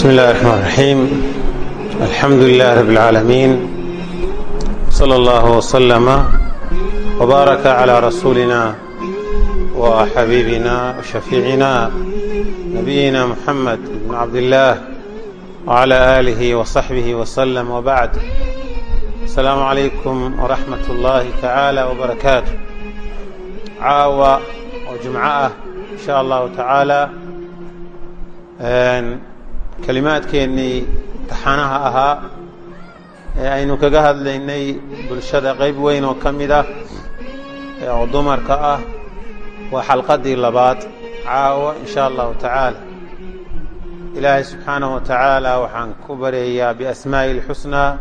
بسم الله الرحمن الرحيم الحمد لله رب العالمين صلى الله وسلم وبارك على رسولنا وحبيبنا وشفيعنا نبينا محمد بن عبد الله وعلى آله وصحبه وسلم وبعد السلام عليكم ورحمة الله تعالى وبركاته caawa oo jumco ah in sha allahu tacaala kelimaadkeennii taxanaha ahaa ee aynu kaga hadlaynay bulshada qayb weyn oo ka mid ah oo dumarka ah waa xalqaddii labaad caawa in sha allahu tacaala. Ilaahay subxaanahu wa tacaala waxaan ku baryayaa biasmaa'ihi اlxusnaa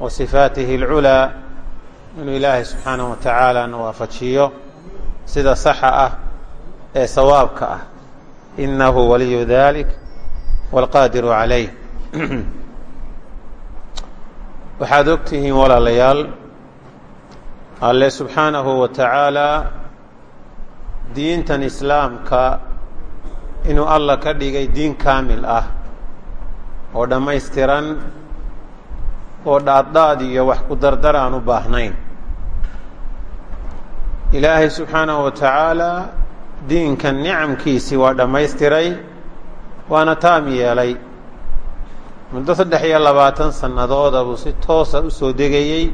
wa sifaatihi اlculaa inuu ilaahay subxaanahu wa tacaala na waafajiyo sida saxa ah ee sawaabka ah. Inahu waliyu dalik wاlqaadiru calayh waxaad og tihiin walaalayaal alle subxaanahu wa tacaalaa diintan islaamka inuu alla ka dhigay diin kaamil ah oo dhammaystiran oo dhaadhaad iyo wax ku dardar aan u baahnayn ilaahay subxaanahu wa tacaalaa diinkan nicamkiisii waa dhammaystiray waana taam yeelay. Muddo saddex iyo labaatan sannadood buu si toosa u soo degayey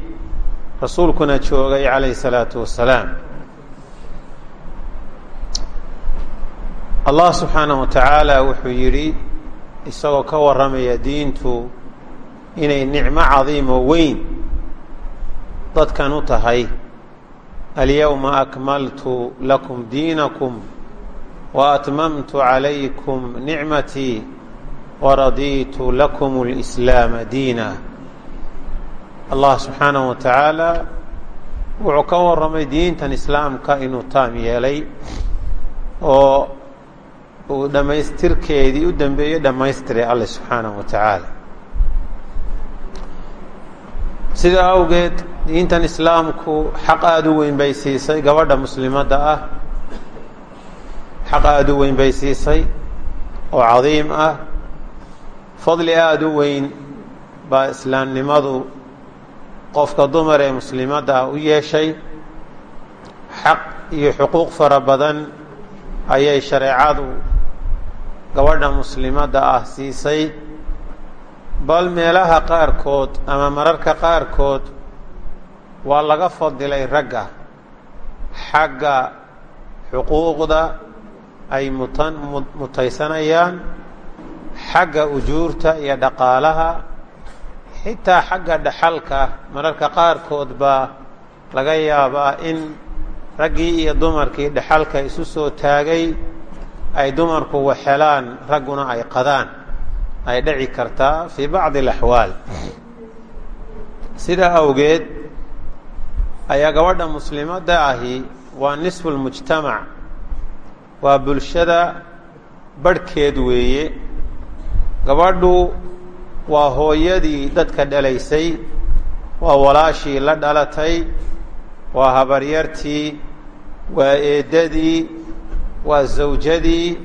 rasuulkuna joogay calayhi salaatu wasalaam allah subxaanahu wa tacaala wuxuu yidhi isagoo ka warramaya diintu inay nicmo cadiimo weyn dadkan u tahay alyowma akmaltu lakum diinakum calaykum nicmatii waradiitu lakum اlislaama diina allah subxaanahu wa tacaala wuxuu ka warramay diintan islaamka inuu taam yeelay oo uu dhammaystirkeedii u dambeeyey dhammaystiray alle subxaanahu wa tacaala sidaa awgeed diintan islaamku xaq aada u weyn bay siisay gabadha muslimadda ah xaq aada u weyn bay siisay oo cadiim ah. Fadli aada u weyn baa islaamnimadu qofka dumar ee muslimadda ah u yeeshay. Xaq iyo xuquuq fara badan ayay shareecadu gabadha muslimadda ah siisay. Bal meelaha qaarkood ama mararka qaarkood waa laga fadilay ragga xagga xuquuqda ay mutaysanayaan xagga ujuurta iyo dhaqaalaha xitaa xagga dhaxalka mararka qaarkood baa laga yaabaa in raggii iyo dumarkii dhaxalka isu soo taagay ay dumarku waxhelaan ragguna ay qadaan ay dhici kartaa fii bacdi alaxwaal sidaa awgeed ayaa gabadha muslimadda ahi waa nisfu lmujtamac waa bulshada barhkeed weeye. Gabadhu waa hooyadii dadka dhalaysay waa walaashii la dhalatay waa habaryartii waa eeddadii waa zawjadii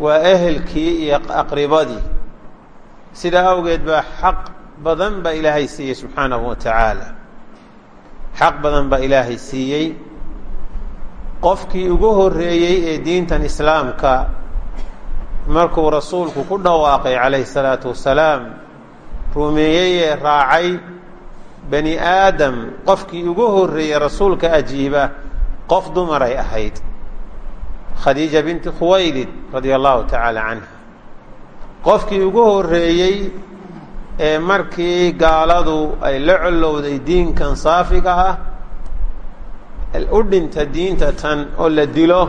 waa ehelkii iyo aqribadii. Sidaa awgeed baa xaq badan baa ilaahay siiyey subxaanahu wa tacaala. Xaq badan baa ilaahay siiyey qofkii ugu horreeyey ee diintan islaamka markuu rasuulku ku dhawaaqay calayhi salaatu wasalaam rumeeyey ee raacay bani aadam qofkii ugu horreeyey rasuulka ajiiba qof dumaray ahayd. Khadiija binti khuwaylid radia allahu tacaala canha. Qofkii ugu horreeyey ee markii gaaladu ay la collowday diinkan saafiga ah u dhinta diinta tan oo la dilo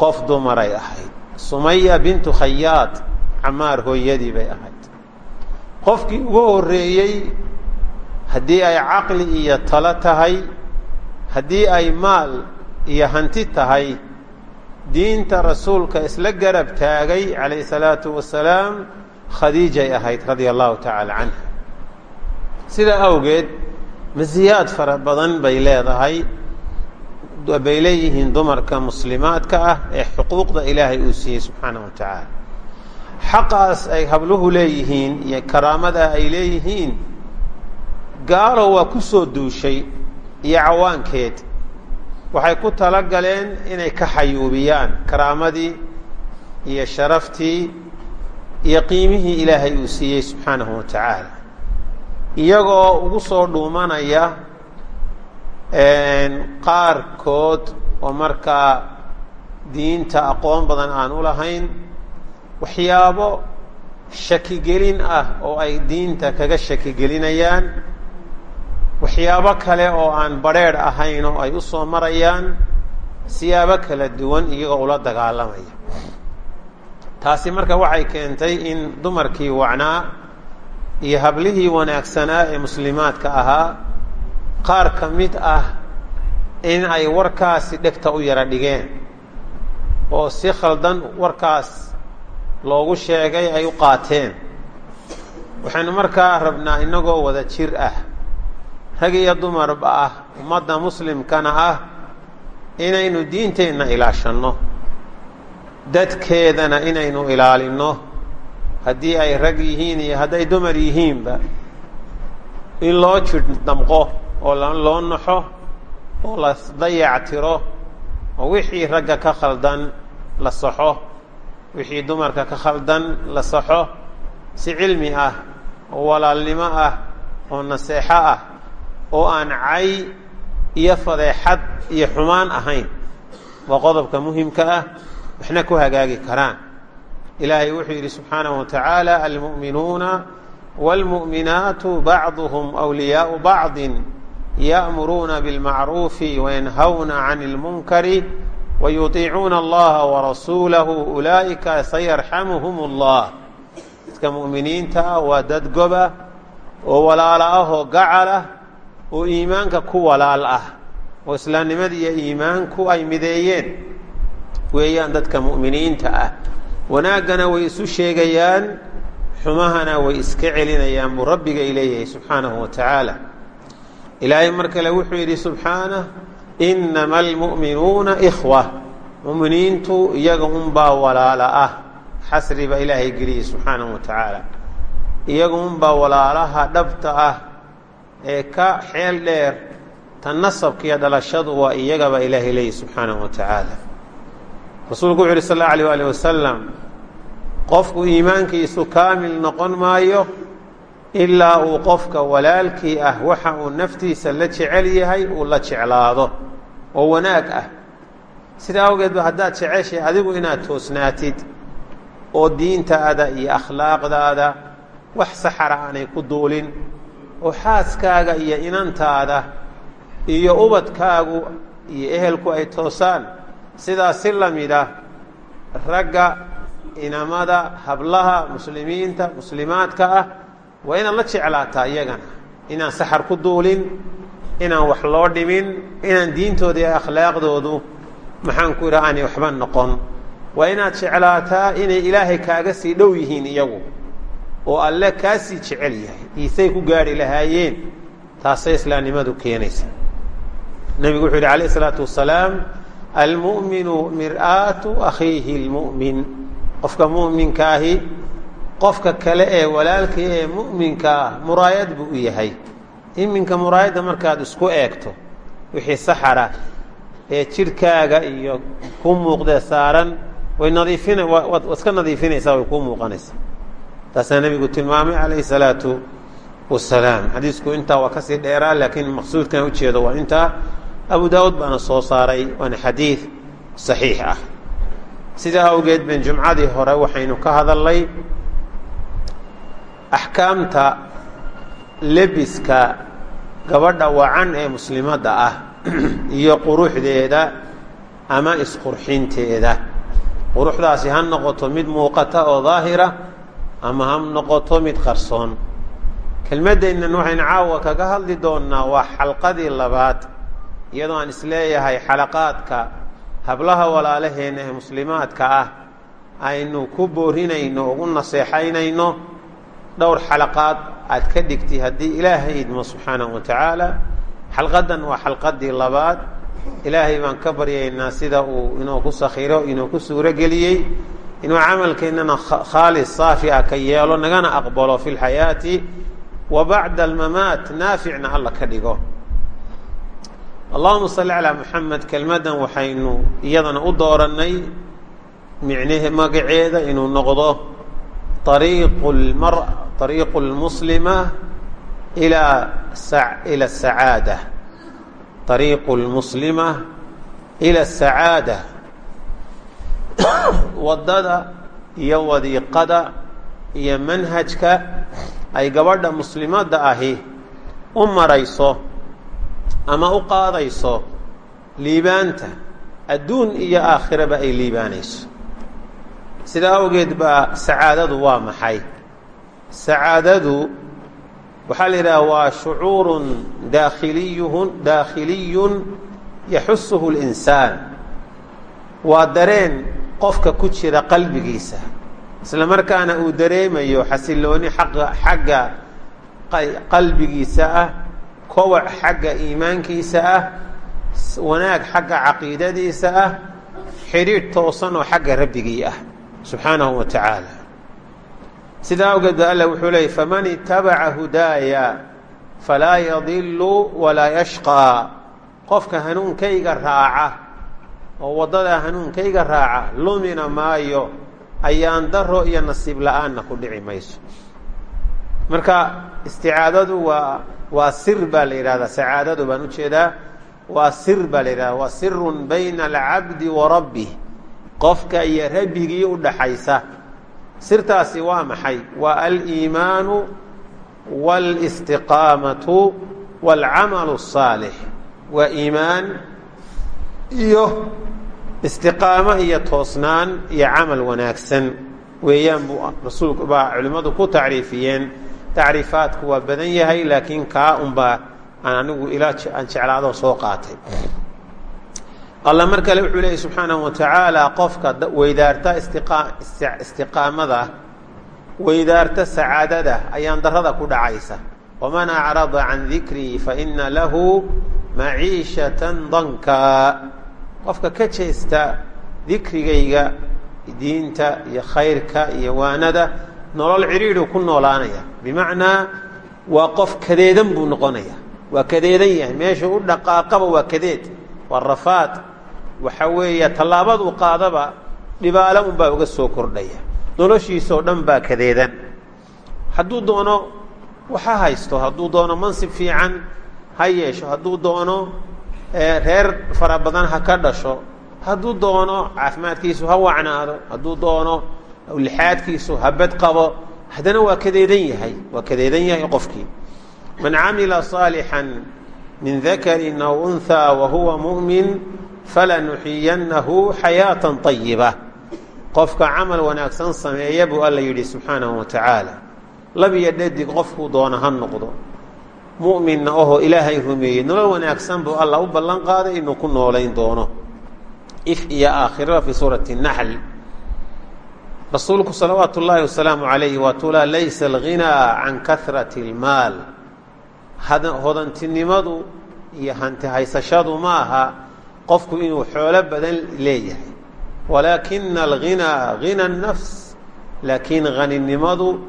qof dumaray ahayd. Sumaya bintu khayaad camaar hooyadii bay ahayd. Qofkii ugu horreeyey haddii ay caqli iyo talo tahay haddii ay maal iyo hanti tahay diinta rasuulka isla garab taagay calayhi salaatu wasalaam khadiijay ahayd radia allahu tacaala canha. Sidaa awgeed masiyaad fara badan bay leedahay bay leeyihiin dumarka muslimaadka ah ee xuquuqda ilaahay uu siiyey subxaanaه wa tacaala. Xaqaas ay habluhu leeyihiin iyo karaamada ay leeyihiin gaalo waa ku soo duushay iyo cawaankeed. Waxay ku tala galeen inay ka xayuubiyaan karaamadii iyo sharaftii iyo qiimihii ilaahay uu siiyey subxaanahu wa tacaala. Iyagoo ugu soo dhuumanaya qaarkood oo markaa diinta aqoon badan aan u lahayn waxyaabo shakigelin ah oo ay diinta kaga shakigelinayaan waxyaabo kale oo aan badrheedh ahayn oo ay u soo marayaan siyaabo kala duwan iyagoo ula dagaalamaya. Taasi marka waxay keentay in dumarkii wacnaa iyo hablihii wanaagsanaa ee muslimaadka ahaa qaar ka mid ah in ay warkaasi dhegta u yara dhigeen oo si khaldan warkaas loogu sheegay ay u qaateen. Waxaynu markaa rabnaa innagoo wada jir ah rag iyo dumarba ah ummadda muslimkana ah inaynu diinteenna ilaashanno dadkeedana inaynu ilaalinno. Haddii ay rag yihiin iyo hadday dumar yihiinba in loo jidh damqo oo loo naxo oo la dayactiro oo wixii ragga ka khaldan la saxo wixii dumarka ka khaldan la saxo si cilmi ah oo walaalnimo ah oo naseexo ah oo aan cay iyo fadeexad iyo xumaan ahayn waa qodobka muhimka ah waxna ku hagaagi karaan. Ilaahay wuxuu yidhi subxaanahu wa tacaala almu'minuuna wاlmu'minaatu bacduhum أwliyaau bacdi ya'muruuna biاlmacruufi wayanhawna can اlmunkari wayuطiicuuna allaha warasuulahu ulaa'ika sayarxamuhum اllah dadka mu'miniinta ah waa dad goba oo walaalo ah oo gacal ah oo iimaanka ku walaal ah oo islaamnimada iyo iimaanku ay mideeyeen weeyaan dadka mu'miniinta ah wanaaggana way isu sheegayaan xumahana way iska celinayaan buu rabbigay leeyahay subxaanahu wa tacaala ilaahay mar kale wuxuu yidhi subxaanah inama almu'minuuna ikhwa. Mu'miniintu iyaga unbaa walaala ah. Xasri baa ilaahay geliyey subxaanahu wa tacaala. Iyaga unbaa walaalaha dhabta ah ee ka xeel dheer ta nasabka iyo dhalashadu waa iyagabaa ilaahay leeyahy subxaanahu wa tacaala. Rasuulku wuxu uhi sal allau alيh alih wasalam qofku iimaankiisu kaamil noqon maayo ilaa uu qofka walaalkii ah waxa uu naftiisa la jecel yahay uu la jeclaado oo wanaag ah. Sidaa awgeed ba haddaad jeceshay adigu inaad toosnaatid oo diintaada iyo akhlaaqdaada wax saxara aanay ku duulin oo xaaskaaga iyo inantaada iyo ubadkaagu iyo ehelku ay toosaan sidaas si la mid ah ragga inamada hablaha muslimiinta muslimaadka ah waa inaad la jeclaataa iyagana inaan saxar ku duulin inaan wax loo dhimin inaan diintooda iyo akhlaaqdoodu maxaan ku idhaha aanay waxba noqon. Waa inaad jeclaataa inay ilaahay kaaga sii dhow yihiin iyagu oo alle kaa jecel yahay iisay ku gaadhi lahaayeen taasay islaamnimadu keenaysa nebigu wuxuu yidhi alayh isalaatu wasalaam almu'minu mir'aatu akhiihi اlmu'min qofka mu'minkaahi qofka kale ee walaalkii ee mu'minka ah muraayad buu u yahay. Iminka muraayadda markaad isku eegto wixii saxara ee jidhkaaga iyo ku muuqdee saaran way nadiifina waad iska nadiifinaysaa way kuu muuqanaysaa. Taasaa nebigu tilmaamay calayhi salaatu wasalaam xadiisku intaa waa ka sii dheeraa laakiin maqsuudkan ujeedo waa intaa abu daawuud baana soo saaray waana xadiid saxiix ah. Sidaa awgeed ben jumcadii hore waxaynu ka hadalnay axkaamta lebiska gabadha wacan ee muslimadda ah iyo quruxdeeda ama isqurxinteeda. Quruxdaasi ha noqoto mid muuqata oo daahira ama ha noqoto mid qarsoon. Kelmaddeennan waxaynu caawa kaga hadli doonnaa waa xalqadii labaad iyadoo aan is leeyahay xalaqaadka hablaha walaalaheenna ee muslimaadka ah aynu ku boorinayno ugu naseexaynayno dhowr xalaqaad aad ka dhigtay haddii ilaahay idmo subxaanahu wa tacaala. Xalqaddan waa xalqadii labaad. Ilaahay baan ka baryaynaa sida uu inoo ku sakhiro inoo ku suuro geliyey inuu camalkeennana khaalis saafi ah ka yeelo nagana aqbalo fi lxayaati wa bacda almamaat naaficna alla ka dhigo. Allahuma salli calaa muxamed kelmaddan waxaynu iyadana u doorannay micnahe magaceeda inuu noqdo ariiqu lmuslima ila asacaada ariiqu lmuslima ila asacaada waddada iyo wadiiqada iyo manhajka ay gabadha muslimadda ahi u marayso ama u qaadayso liibaanta adduun iyo aakhiraba ay liibaanayso sidaa awgeed baa sacaadadu waa maxay? Sacaadadu waxaa la yidhaha waa shucuurun daakhiliyuhun daakhiliyun yaxusuhu linsaan. Waa dareen qofka ku jira qalbigiisa. Isla markaana uu dareemayo xasilooni xaqa xagga qalbigiisa ah kowac xagga iimaankiisa ah wanaag xagga caqiidadiisa ah xidhiidh toosan oo xagga rabbigii ah subxaanahu wa tacaala sidaa awgeed ba alla wuxuu leeyay faman itabaca hudaaya falaa yadilu walaa yashqaa qofka hanuunkayga raaca oo waddada hanuunkayga raaca lumina maayo ayaan daro iyo nasiib la'aanna ku dhici mayso. Marka isticaadadu waa waa sir baa la yidhahdaa sacaadadu baan u jeedaa waa sir baa la yidhahda waa sirun bayna alcabdi wa rabbih qofka iyo rabbigii u dhaxaysa sirtaasi waa maxay waa aliimaanu wاlاstiqaamatu wاlcamalu الصaalix waa iimaan iyo istiqaamo iyo toosnaan iyo camal wanaagsan weeyaan buu rasuulku baa culimmadu ku tacriifiyeen tacriifaadku waa badan yahay laakiin kaa unbaa aan anigu ilaa aan jeclaadoo soo qaatay alla mar kale wuxuu leeyay subxaanahu wa tacaala qofka weydaarta istiqaamada weydaarta sacaadada ayaan darada ku dhacaysa. Waman acrada can dikrii faina lahu maciishatan dankaa qofka ka jeesta dikrigayga diinta iyo khayrka iyo waanada nolol cidhiidhu ku noolaanaya. Bimacnaa waa qof kadeedan buu noqonaya. Waa kadeedan yahay. Meesha u dhaqaaqaba waa kadeed. Waa rafaad waxa weeye tallaabad u qaadaba dhibaalo unbaa uga soo kordhaya. Noloshiisoo dhan baa kadeedan. Hadduu doono waxa haysto. Hadduu doono mansib fiican ha yeesho. Hadduu doono eh, reer fara badan ha ka dhasho. Hadduu doono caafimaadkiisu ha wacnaado. Hadduu doono lixaadkiisu habad qabo haddana waa kadeedan yahay. Waa kadeedan yahay qofkii. Man camila صaalixan min dakari aw unhaa wahuwa mumin falanuxiyannahu xayaatan ayiba qofka camal wanaagsan sameeya buu alla yidhi subxaanahu wa tacaala labiyo dhadig qofkuu doona ha noqdo. Mu'minna ahoo ilaahay rumeeyey nolol wanaagsan buu alla u ballan qaaday inuu ku noolayn doono. If iyo aakhirada fii suurati naxl rasuulku salawaatu ullaahi wasalaamu calayhi waa laysa alghinaa can karati اlmaal hodantinimadu iyo hantihaysashadu ma aha qofku inuu xoolo badan leeyahay. Walaakina alghinaa hina nafs laakiin haninimadu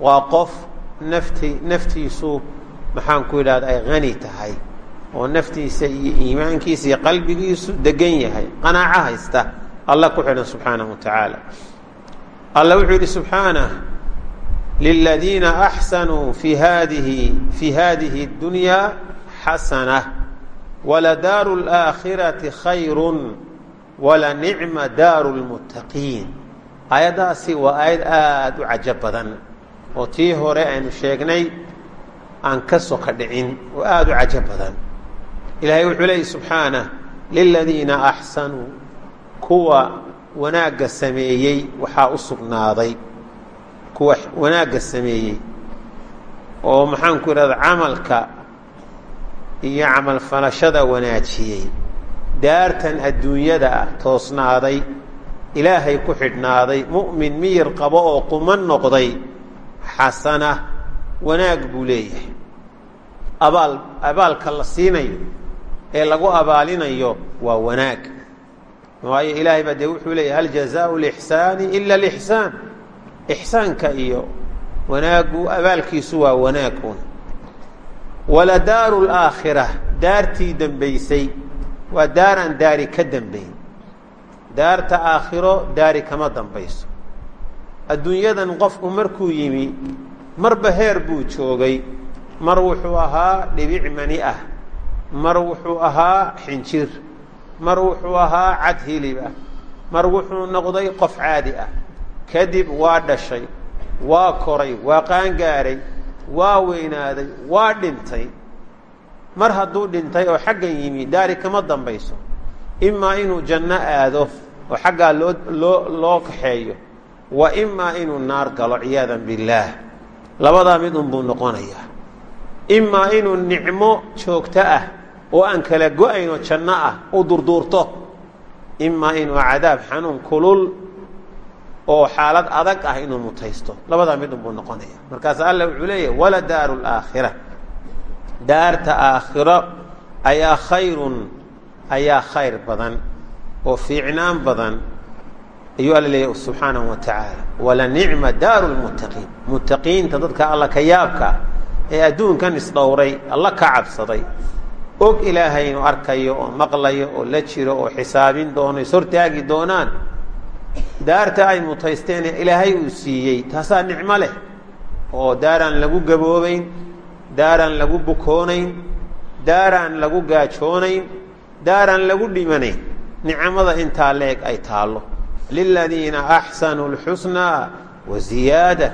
waa qof nafti naftiisu maxaan ku idhahda ay hani tahay. Oo naftiisa iyo iimaankiisa iyo qalbigiisu degan yahay. Qanaaco haysta. Alla ku xidhan subxaanahu wa tacaala. Alla wuxuu yidhi subxaanah liladiina axsanuu fi hadihi fi hadihi اdunyaa xasana waladaaru اlaakhirati khayru walanicma daaru lmuttaqiin aayaddaasi waa aayad aada u cajo badan oo tii hore aynu sheegnay aan ka soka dhicin oo aada u cajo badan ilaahay wuxuu leeyay subxaanah liladiina axsanuu kuwa wanaagga sameeyey waxaa iyo camal falashada wanaajiyey. Daartan adduunyada toosnaaday ilaahay ku xidhnaaday mu'min miyir qabo oo quman noqday xasana wanaag buu leeyahay. Abaal abaalka la siinayo ee lagu abaalinayo waa wanaag. Waayo ilaahay baa dee wuxuu leeyahy hal jazaau lixsaani ila lixsaan. Ixsaanka iyo wanaaggu abaalkiisu waa wanaag un wala daaru laakhira daartii dembaysay waa daaraan daari ka dembayn daarta aakhiro daari kama dambayso. Adduunyadan qofku markuu yimi marba heer buu joogay. Mar wuxuu ahaa dhibic mani ah. Mar wuxuu ahaa xinjir. Mar wuxuu ahaa cad hilib ah. Mar wuxuu noqday qof caadi ah. Kadib waa dhashay waa koray waa qaangaaray waa weynaaday waa dhintay. Mar hadduu dhintay oo xaggan yimi daari kama dambayso. Imaa inuu janno aado oo xaggaa loo loo loo kaxeeyo wa imaa inuu naar galo ciyaadan billaah. Labadaa mid unbuu noqonayaa. Imaa inuu nicmo joogto ah oo aan kala go'ayno janno ah u durduurto. Imaa inuu cadaab xanuun kulul oo xaalad adag ah inuu mutaysto. Labadaa mid unbuu noqonaya. Markaas alla wuxuu leeyahy wala daaru laakhira daarta aakhiro ayaa khayrun ayaa khayr badan oo fiicnaan badan. Ayuu alla leeyahy subxaanahu wa tacaala wala nicma daaru lmuttaqiin muttaqiinta dadka alla ka yaabka ee adduunkan isdhowray alla ka cabsaday. Og ilaahay inuu arkayo oo maqlayo oo la jiro oo xisaabin doono is hortaagi doonaan daarta ay mutaysteen ee ilaahay uu siiyey taasaa nicmo leh oo daaraan lagu gaboobayn daaraan lagu bukoonayn daaraan lagu gaajoonayn daaraan lagu dhimanayn nicmada intaa leeg ay taallo liladiina axsanuu اlxusnaa waziyaada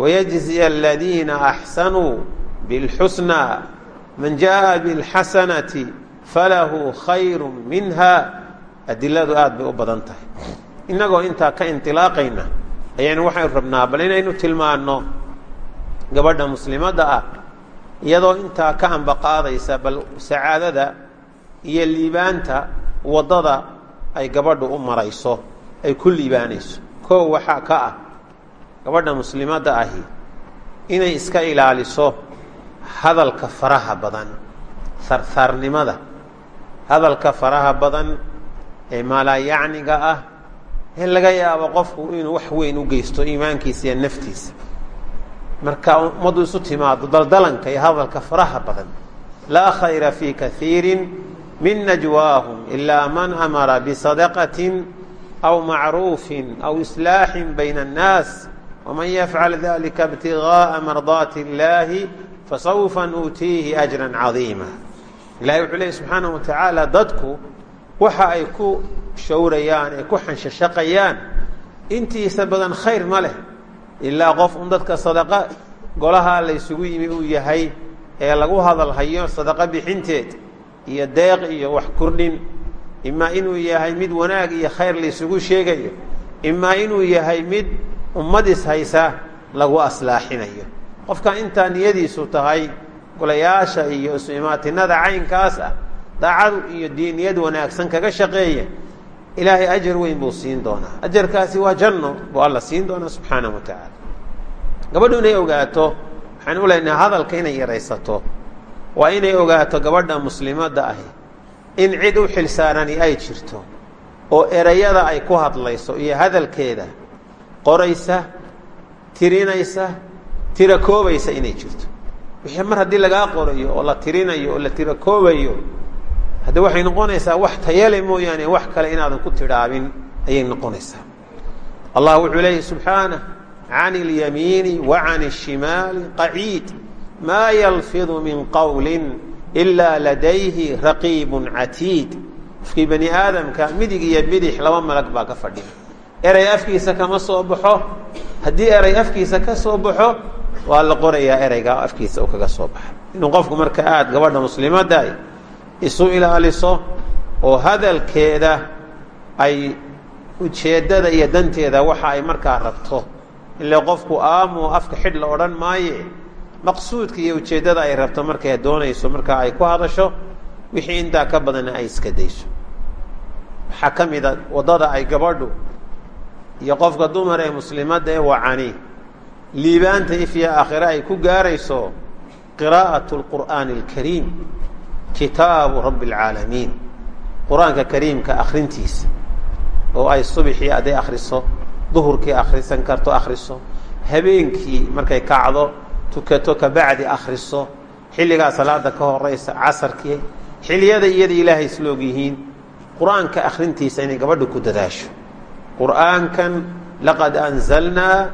wayajziya aladiina axsanuu biاlxusnaa man jaءa biاlxasanati falahu khayru minha adiladu aad bay u badan tahay innagoo intaa ka indilaaqayna ayaynu waxaynu rabnaa bal inaynu tilmaanno gabadha muslimadda ah iyadoo intaa ka ambaqaadaysa bal sacaadada iyo liibaanta waddada ay gabadhu u marayso ay ku liibaanayso. Koow waxaa ka ah gabadha muslimadda ahi inay iska ilaaliso hadalka faraha badan sarsaarnimada hadalka faraha badan ee maalaayacniga ah laga yaabo qofku inuu wax weyn u geysto iimaankiisa iyo naftiisa. Marka ummaddu isu timaado daldalanka iyo hadalka faraha badan laa khayra fii kaiiri min najwaahum ilaa man amara bisadaqatin aw macruufin aw islaaxin bayna annaas waman yafcal dalika ibtigaaa mardaati illaahi fasawfa nuutiihi ajran cadiima. Ilahay wuxuu leeyay subxaanahu wa tacaala dadku waxa ay ku shawrayaan ee ku xanshashaqayaan intiisa badan khayr ma leh ilaa qof un dadka sadaqa golahaa laysugu yimi uu yahay ee lagu hadal hayo sadaqo bixinteed iyo deeq iyo wax kordhin imaa inuu yahay mid wanaag iyo khayr laysugu sheegayo imaa inuu yahay mid ummadis haysa lagu aslaaxinayo. Qofka intaa niyadiisu tahay golayaasha iyo isu imaatinada caynkaas ah daacadu iyo diiniyad wanaagsan kaga shaqeeya ilaahay ajar weyn buu siin doonaa. Ajarkaasi waa janno buu alla siin doonaa subxaanahu wa tacaala gabadhu inay ogaato waxaan u hadalka inay yaraysato waa inay ogaato gabadha muslimadda ahi in cid u xilsaarani ay jirto oo erayada ay ku hadlayso iyo hadalkeeda qoraysa tirinaysa tira koobaysa inay jirto. Wixii mar haddii lagaa qorayo oo la tirinayo oo la tira koobayo hadde waxay noqonaysaa wax tayale mooyaane wax kale inaadan ku tidhaabin ayay noqonaysaa allah wuxuu leeyahy subxaanah can اlyamiini wa can الshimaali qaciid maa yalfidu min qowli ilaa ladayhi raqiib catiid qofkii bani aadamka midig iyo bidix laba malag baa ka fadhiya erey afkiisa kama soo baxo haddii erey afkiisa ka soo baxo waa la qorayaa ereyga afkiisa u kaga soo baxa inuu qofku marka aada gabadha muslimadda isu ilaaliso oo hadalkeeda ay ujeeddada iyo danteeda waxa ay markaa rabto. Ile qofku aamu afka xidh la odhan maaye maqsuudka iyo ujeeddada ay rabto markay doonayso markaa ay ku hadasho wixii intaa ka badanna ay iska dayso. Waxaa ka mid a waddada ay gabadhu iyo qofka dumar ee muslimadda ee wacani liibaanta ifya aakhire ay ku gaarayso qiraa'atu lqur'aani alkariim kitaabu rabbi alcaalamiin qur'aanka kariimka akrintiisa oo ay subixii hadday akriso duhurkii akhrisan karto akhriso habeenkii markay kacdo tukato kabacdi akhriso xilligaa salaada ka horeysa casarkii xilliyada iyada ilaahay isla og yihiin qur'aanka akhrintiisa inay gabadha ku dadaasho. Qur'aankan laqad anzalnaa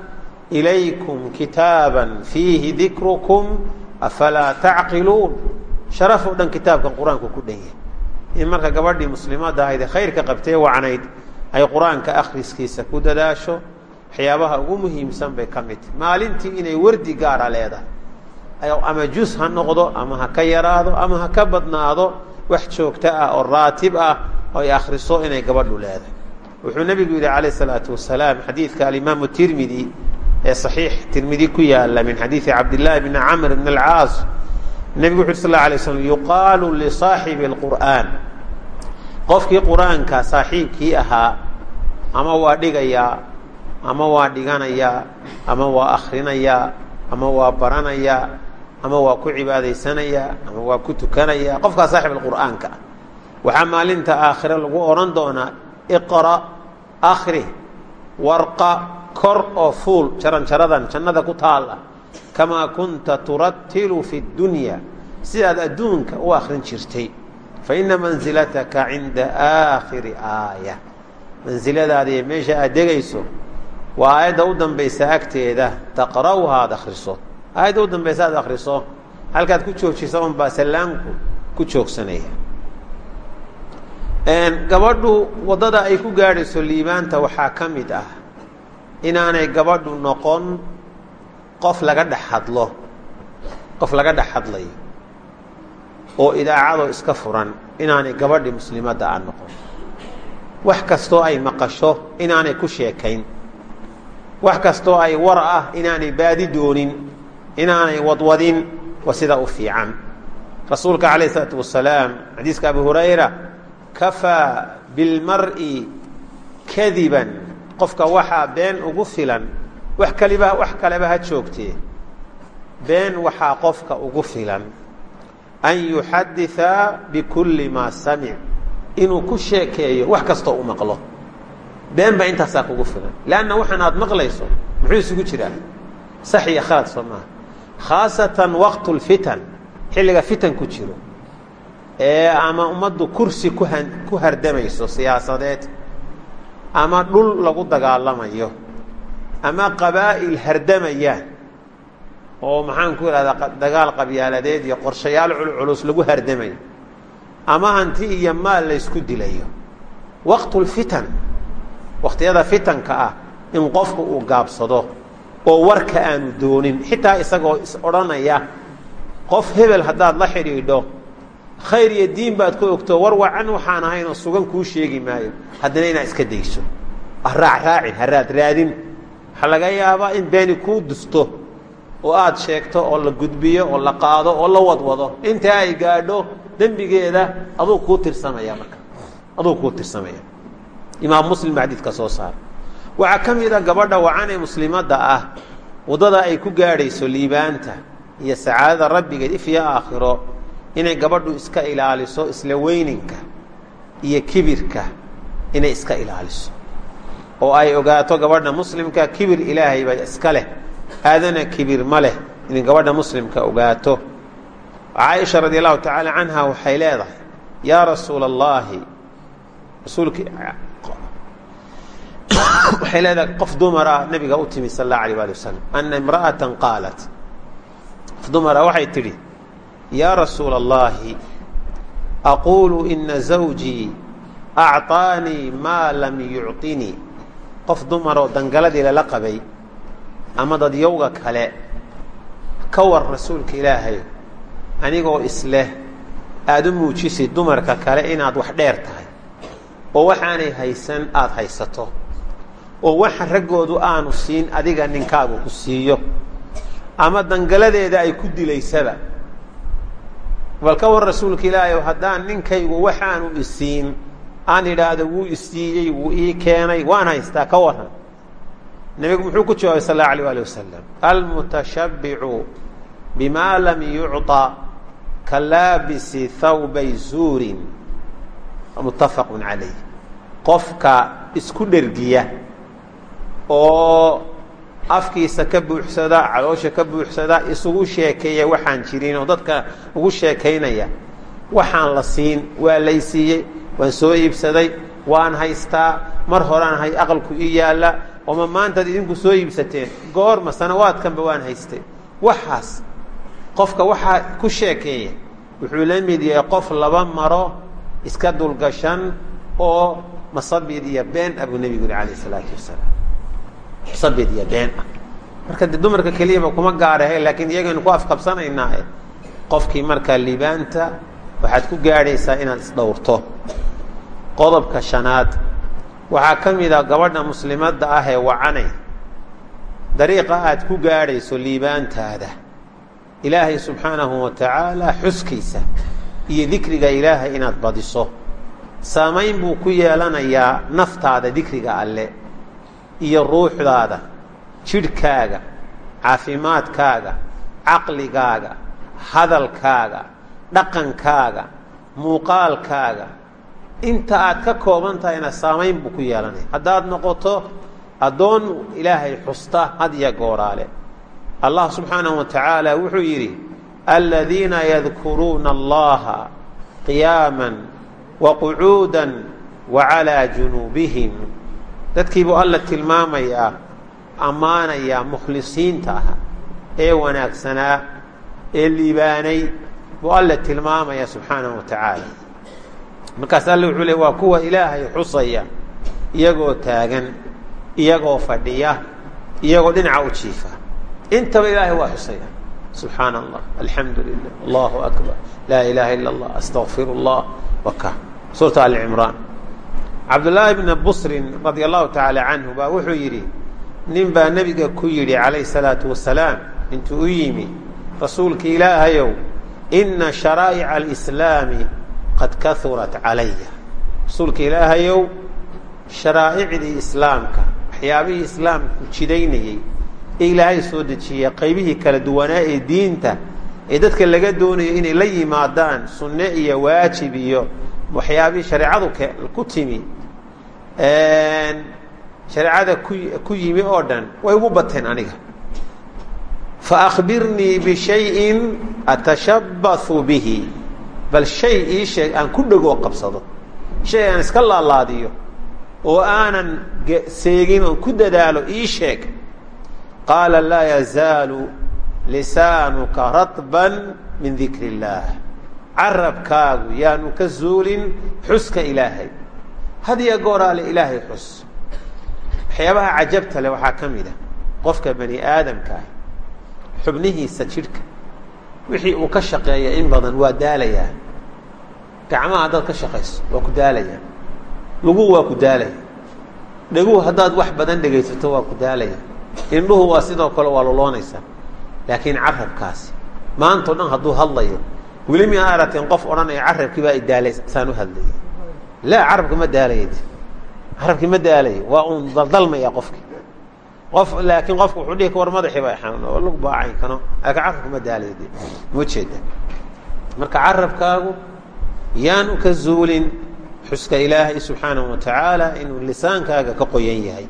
ilaykum kitaaba fiihi dikrukum afalaa tacqiluun sharaf oo dhan kitaabkan qur'aanku ku dhan yahay in marka gabadhii muslimadda ahayd khayrka qabtee wacnayd ay qur'aanka akhriskiisa ku dadaasho waxyaabaha ugu muhiimsan bay ka mid maalintii inay wardi gaara leedahay ama jus ha noqdo ama ha ka yaraado ama ha ka badnaado wax joogto ah oo raatib ah oo ay akhriso inay gabadhu leedahay wuxuu nebigu yidhi calayh salaatu wasalaam xadiidka alimaamu tirmidi ee saxiix tirmidi ku yaalla min xadiidi cabdillaahi bni camr bn alcaas nebigu wuxu uri sal la alay slam yuqaalu lisaaxibi اlqur'aan qofkii qur'aanka saaxiibkii ahaa ama waa dhigayaa ama waa dhiganayaa ama waa akrinayaa ama waa baranayaa ama waa ku cibaadaysanayaa ama waa ku tukanayaa qofkaa saaxib qur'aanka waxaa maalinta aakhire lagu odhan doonaa iqra akri warqa kor oo fuul jaranjaradan jannada ku taala kamaa kunta turatilu fi dunya sidaad adduunka u akrin jirtay faina manzilataka cinda aakhiri aaya mansiladaada iyo meesha aad degayso waa aayadda u dambaysa agteeda taqra'uha aada akriso aayadda u dambaysa aad akriso halkaad ku joojisa un baa ku joogsanaya gabadhu waddada ay ku gaadhayso liibaanta waxaa ka mid ah inaanay gabadhu noqon qof laga dhex hadlo qof laga dhex hadlayo oo idaacadoo iska furan inaanay gabadhi muslimadda aan noqon. Wax kastoo ay maqasho inaanay ku sheekayn. Wax kastoo ay war ah inaanay baadi doonin inaanay wadwadin waa sidaa u fiican. Rasuulka calayh isalaatu wasalaam xadiiska abu hurayra kafaa bilmar'i kadiban. Qofka waxaa been ugu filan wax kaliba wax kaleba ha joogtee been waxaa qofka ugu filan. An yuxaditha bikulli maa samic inuu ku sheekeeyo wax kastoo u maqlo. Been intaasaa kugu filan. Leanna waxaan aad maqlayso muxuu isugu jiraa? Sax iyo khalad soo khaasatan waqtu lfitan xilliga fitan jiro. Ee ama ummaddu kursi ku hardamayso siyaasadeed. Ama dhul lagu dagaalamayo ama qabaa'il hardamayaan oo maxaan ku idhahdaa dagaal qabyaaladeed iyo qorshayaal culculus lagu hardamayo ama hanti iyo maal laysku dilayo. Waqtulfitan wakhtiyada fitanka ah in qofku uu gaabsado oo warka aanu doonin. Xitaa isagoo is odhanaya qof hebel haddaad la xidhiidho khayr iyo diin baad ku ogto war wacan waxaan ahaynoo sugan kuu sheegi maayo haddana inaad iska dayso. Ha raac raacin ha raad raadin waxaa laga yaabaa in beeni kuu dusto oo aad sheegto oo la gudbiyo oo la qaado oo la wadwado. Inta ay gaadho dembigeeda aduu kuu tirsamaya marka. Aduu kuu tirsamaya. Imaam muslim baa xadiidka soo saara waxaa ka mid a gabadha wacan ee muslimadda ah waddada ay ku gaadhayso liibaanta iyo sacaadada rabbigeed ifyo aakhiro inay gabadhu iska ilaaliso isla weyninka iyo kibirka inay iska ilaaliso oo ay ogaato gabadha muslimka kibir ilaahay baa iska leh. Aadana kibir ma leh in gabadha muslimka ogaato. Caaisha radi allahu tacaala canha waxay leedahay yaa rasuula allaahi rasuulka waxay leedahay qof dumar ah nabiga u timi sal allahu alayh waali wasalam ana imra'atan qaalat. Qof dumara waxay tidhi yaa rasuula allaahi aquulu ina zawjii acطaanii maa lam yucطinii qof dumaroo dangaladii lala qabay ama dadyowga kale ka war rasuulka ilaahay anigoo isleh aada u muujisid dumarka kale inaad wax dheer tahay oo waxaanay haysan aada haysato oo waxa raggoodu aanu siin adiga ninkaagu ku siiyo ama dangaladeeda ay ku dilaysaba. Bal ka war rasuulka ilaahay haddaan ninkaygu waxaanu isiin aan idhaahdo wuu isiiyey wuu ii keenay waan haystaa ka waran nebigu muxuu ku jawaabay sal allahu alيh ali wasalam almutashabbicu bima lam yucطa ka laabisi thawbay zuurin. Muttafaqun calayh qofka isku dhergiya oo afkiisa ka buuxsada caloosha ka buuxsada isugu sheekeeya waxaan jirin oo dadka ugu sheekaynaya waxaan la siin waa laysiiyey waan soo iibsaday waan haystaa mar horaan hay aqalku ii yaalla ooma maantaad idinku soo iibsateen goorma sanawaadkanba waan haystay. Waxaas qofka waxaa ku sheekeeya wuxuu la mid yahay qof laba maro iska dulgashan oo masabid iyo been ah buu nebigu yuri alayh isalaatu wasalaam. Masabid iyo been ah. Marka de dumarka keliyaba kuma gaarahe laakiin iyagaynu ku afqabsanaynaae qofkii markaa libaanta waxaad ku gaadhaysaa inaad isdhowrto qodobka shanaad. Waxaa ka mid a gabadha muslimadda ah ee wacanay dariiqa aad ku gaadhayso liibaantaada. Ilaahay subxaanahu wa tacaala xuskiisa iyo dikriga ilaahay inaad badiso. Saamayn buu ku yeelanayaa naftaada dikriga alle iyo ruuxdaada jidhkaaga caafimaadkaaga caqligaaga hadalkaaga dhaqankaaga muuqaalkaaga inta aad ka kooban tahayna saamayn buu ku yeelanaya haddaad noqoto addoon ilaahay xusta had iyo gooraale. Allah subxaanahu wa tacaala wuxuu yidhi aladiina yadkuruuna allaha qiyaama waqucuuda wacalaa junuubihim. Dadkii buu alla tilmaamayaa ammaanayaa mukhlisiinta ah ee wanaagsanaa ee liibaanay buu alla tilmaamaya subxaanahu wa tacaala markaas alle wuxuu le waa kuwa ilaahay xusaya iyagoo taagan iyagoo fadhiya iyagoo dhinaca u jiifa. Intaba ilaahay waa xusaya. Subxaana allah alxamdu lilah allahu akbar laa ilaaha ila allah astaqfir اllah waka suuratu ali cimraan. Cabdullaahi bna busrin radia allahu tacaala canhu baa wuxuu yidhi nin baa nebiga ku yidhi calayh salaatu wasalaam intuu u yimi rasuulka ilaahayow ina sharaa'ica alislaami qad kaurat calaya rasuulka ilaahayow sharaa'icdii islaamka waxyaabihii islaamku jidaynayey ee ilaahay soo dejiyey qaybihii kala duwanaa ee diinta ee dadka laga doonayo inay la yimaadaan sunne iyo waajib iyo waxyaabihii shareecadu ku timi shareecada ku yimi oo dhan way ugu bateen aniga. Faakbirnii bishayin atashabbahu bihi bal shay ii sheeg aan ku dhegoo qabsado. Shay aan iska laalaadiyo oo aanan seegin oon ku dadaalo ii sheeg. Qaala laa yazaalu lisaanuka ratban min dikri illaah carabkaagu yaanu ka zuulin xuska ilaahay. Had iyo gooraale ilaahay xus. Waxyaabaha cajabta leh waxaa ka mid a qofka bani aadamka ah xubnihiisa jidhka wixii uu ka shaqeeya in badan waa daalayaa gacmaha haddaad ka shaqayso waa ku daalayaa luguhu waa ku daalaya. Dheguhu haddaad wax badan dhegaysato waa ku daalaya. Indhuhu waa sidoo kale waa loloonaysaa laakiin carabkaasi maantao dhan hadduu hadlayo weli mi a arateen qof odhanaya carabkii baa idaalay saan u hadlayay. Laa carabka ma daalaya carabkii ma daalayo waa uun daldalmaya qofki qof laakiin qofku wuxuu dhihi war madaxii baa xanuun oo lug baa caynkano laakiin carabka ma daalaya de ma jeeda marka carabkaagu yaanu ka zuulin xuska ilaahay subxaanahu wa tacaala inuu lisaankaaga ka qoyan yahay.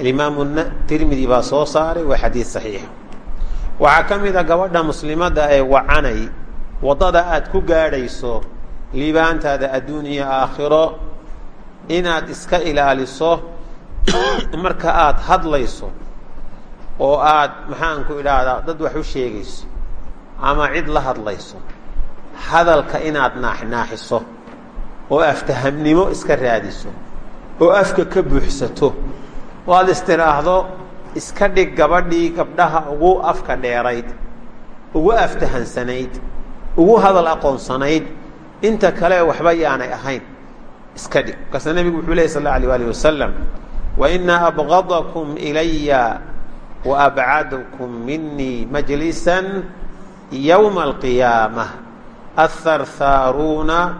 Alimaamu tirmidi baa soo saaray waa xadiid saxiixa waxaa ka mid a gabadha muslimadda ee wacanay waddada aad ku gaadhayso liibaantaada adduun iyo aakhiro inaad iska ilaaliso marka aad hadlayso oo aad maxaanku idhaahdaa dad wax u sheegayso ama cid la hadlayso hadalka inaad naaxnaaxiso oo aftahamnimo iska raadiso oo afka ka buuxsato oo aad istiraahdo iska dhig gabadhii gabdhaha ugu afka dheerayd ugu aftahansanayd ugu hadal aqoonsanayd inta kale waxba yaanay ahayn iska dhig. Markaasna nebigu wuxuu lehy sal alla alيh alih wasalam waina abgadkum ilaya waabcadkum minii majlisa ywma alqiyaamة atharthaaruuna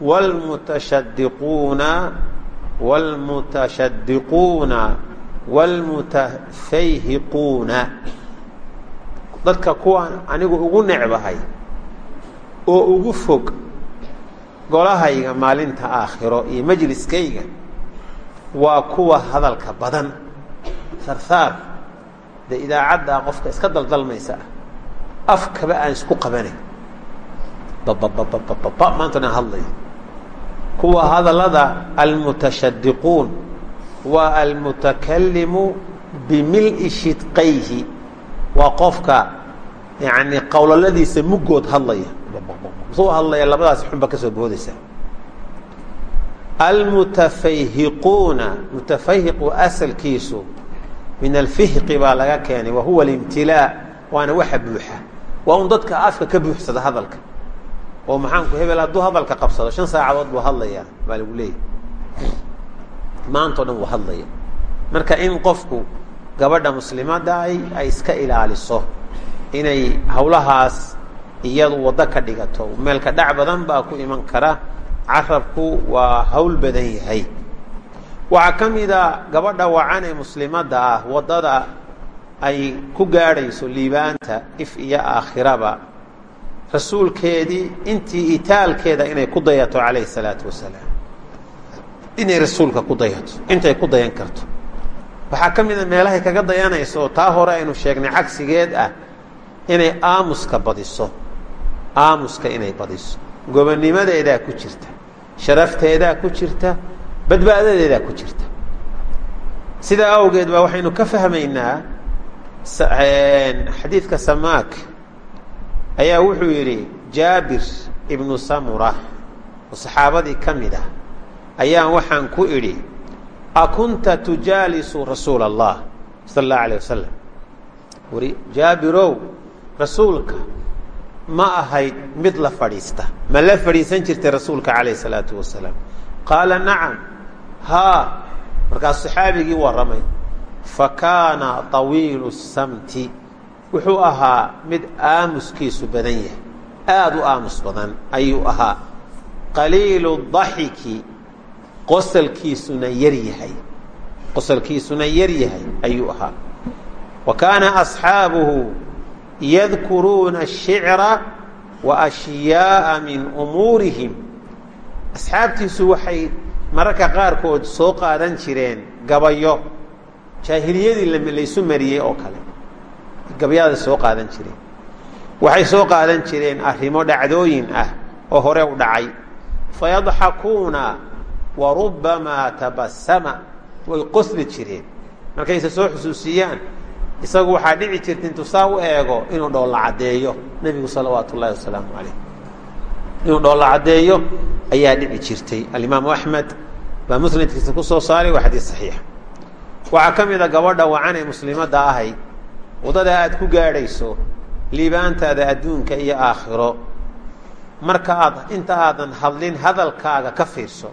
wاlmutashadiquuna wاlmutashadiquuna wاlmutafayhiquuna dadka kuwaan anigu ugu necbahay oo ugu fog golahayga maalinta aakhiro iyo majliskayga waa kuwa hadalka badan sarsaar dee idaacaddaa qofka iska daldalmaysa ah afkaba aan isku qabanayn babababababa maantana hadlaya kuwa hadallada almutashadiquun waa almutakalimu bimil'i shidqayhi. Waa qofka yani qowlaladiisa muggood hadlaya. Suu hadlaya labadaas xunba ka boodaysa. Almutafayhiquuna mutafayhiqu asalkiisu min alfihqi baa laga keenay wa huwa alimtilaa waana waxa buuxa. Waa un dadka afka ka buuxsada hadalka oo maxaanku hebel hadduu hadalka qabsado shan saacadood buu hadlayaa baa lagu leeyahy maantao dhan wuu hadlaya marka in qofku gabadha muslimadda ay ay iska ilaaliso inay hawlahaas iyadu waddo ka dhigato meelka dhac badan baa ku iman kara carabku waa hawl badan yahay. Waxaa ka mida gabadha wacan ee muslimadda ah waddada ay ku gaadhayso liibaanta if iyo aakhiraba rasuulkeedii intii itaalkeeda inay ku dayato calayhi salaatu wasalaam. Inay rasuulka ku dayato intay ku dayan karto. Waxaa ka mida meelahay kaga dayanayso oo taa hore aynu sheegnay cagsigeed ah inay aamuska badiso. Aamuska inay badiso. Gobonnimadeedaa ku jirta sharafteedaa ku jirta badbaadadeedaa ku jirta. Sidaa awgeed baa waxaynu ka fahmaynaa xadiidka samaak ayaa wuxuu yidhi jaabir ibnu samura oo saxaabadii ka mid ah ayaan waxaan ku idhi akunta tujaalisu rasuula allah sala allahu alayh wasalam wari jaabirow rasuulka ma ahayd mid la fadhiista ma la fadhiisan jirtay rasuulka calayh salaatu wasalaam. Qaala nacam haa. Markaas saxaabigii warramay fa kaana طawiilu samti wuxuu ahaa mid aamuskiisu badan yahay. Aada u aamus badan ayuu ahaa. Qaliilu daxiki qosalkiisuna yar yahay. Qosalkiisuna yar yahay ayuu ahaa. Wa kaana asxaabuhu yadkuruuna ashicra wa ashyaaءa min umuurihim. Asxaabtiisu waxay mararka qaarkood soo qaadan jireen gabayo. Jaahiliyadii laysu mariyey oo kale gabayada soo qaadan jireen. Waxay soo qaadan jireen arrimo dhacdooyin ah oo hore u dhacay. Fayadxakuuna wa rubbamaa tabasama way qosli jireen. Markayse soo xusuusiyaan isagu waxaa dhici jirta intuu saa u eego inuu dhoolla caddeeyo. Nebigu salawaatu wasalaamu calayh. Inuu dhoolla caddeeyo ayaa dhici jirtay. Alimaamu axmed baa musnadkiisa ku soo saaray waa xadiis saxiixa waxaa ka mid a gabadha wacan ee muslimadda ahayd waddada aad ku gaadhayso liibaantaada adduunka iyo aakhiro. Marka aad inta aadan hadlin hadalkaaga ka fiirso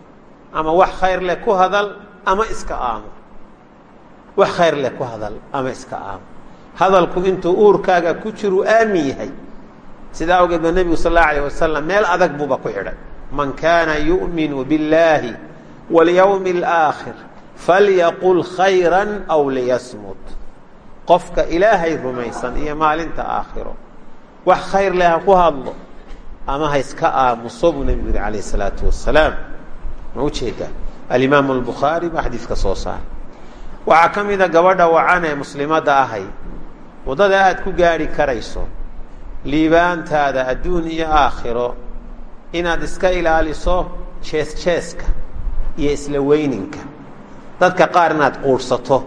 ama wax khayr leh ku hadal ama iska aamo. Wax khayr leh ku hadal ama iska aamo. Hadalku intuu uurkaaga ku jiru aamin yahay. Sidaa awgeed nebigu sal allau alayh wasalam meel adag buuba ku xidhay. Man kaana yu'minu biاllaahi walyawmi اlaakhir falyaqul khayra aw liyasmut qofka ilaahay rumaysan iyo maalinta aakhiro. Wax khayr leh ku hadlo ama ha iska aamuso buu nebigu yihi calayh isalaatu wasalaam ma u jeedaa alimaamu albukhaari baa xadiidka soo saaray. Waxaa ka mida gabadha wacan ee muslimadda ahay waddada aada ku gaari karayso liibaantaada adduun iyo aakhiro inaad iska ilaaliso jees jeeska iyo isla weyninka. Dadka qaar inaad quudhsato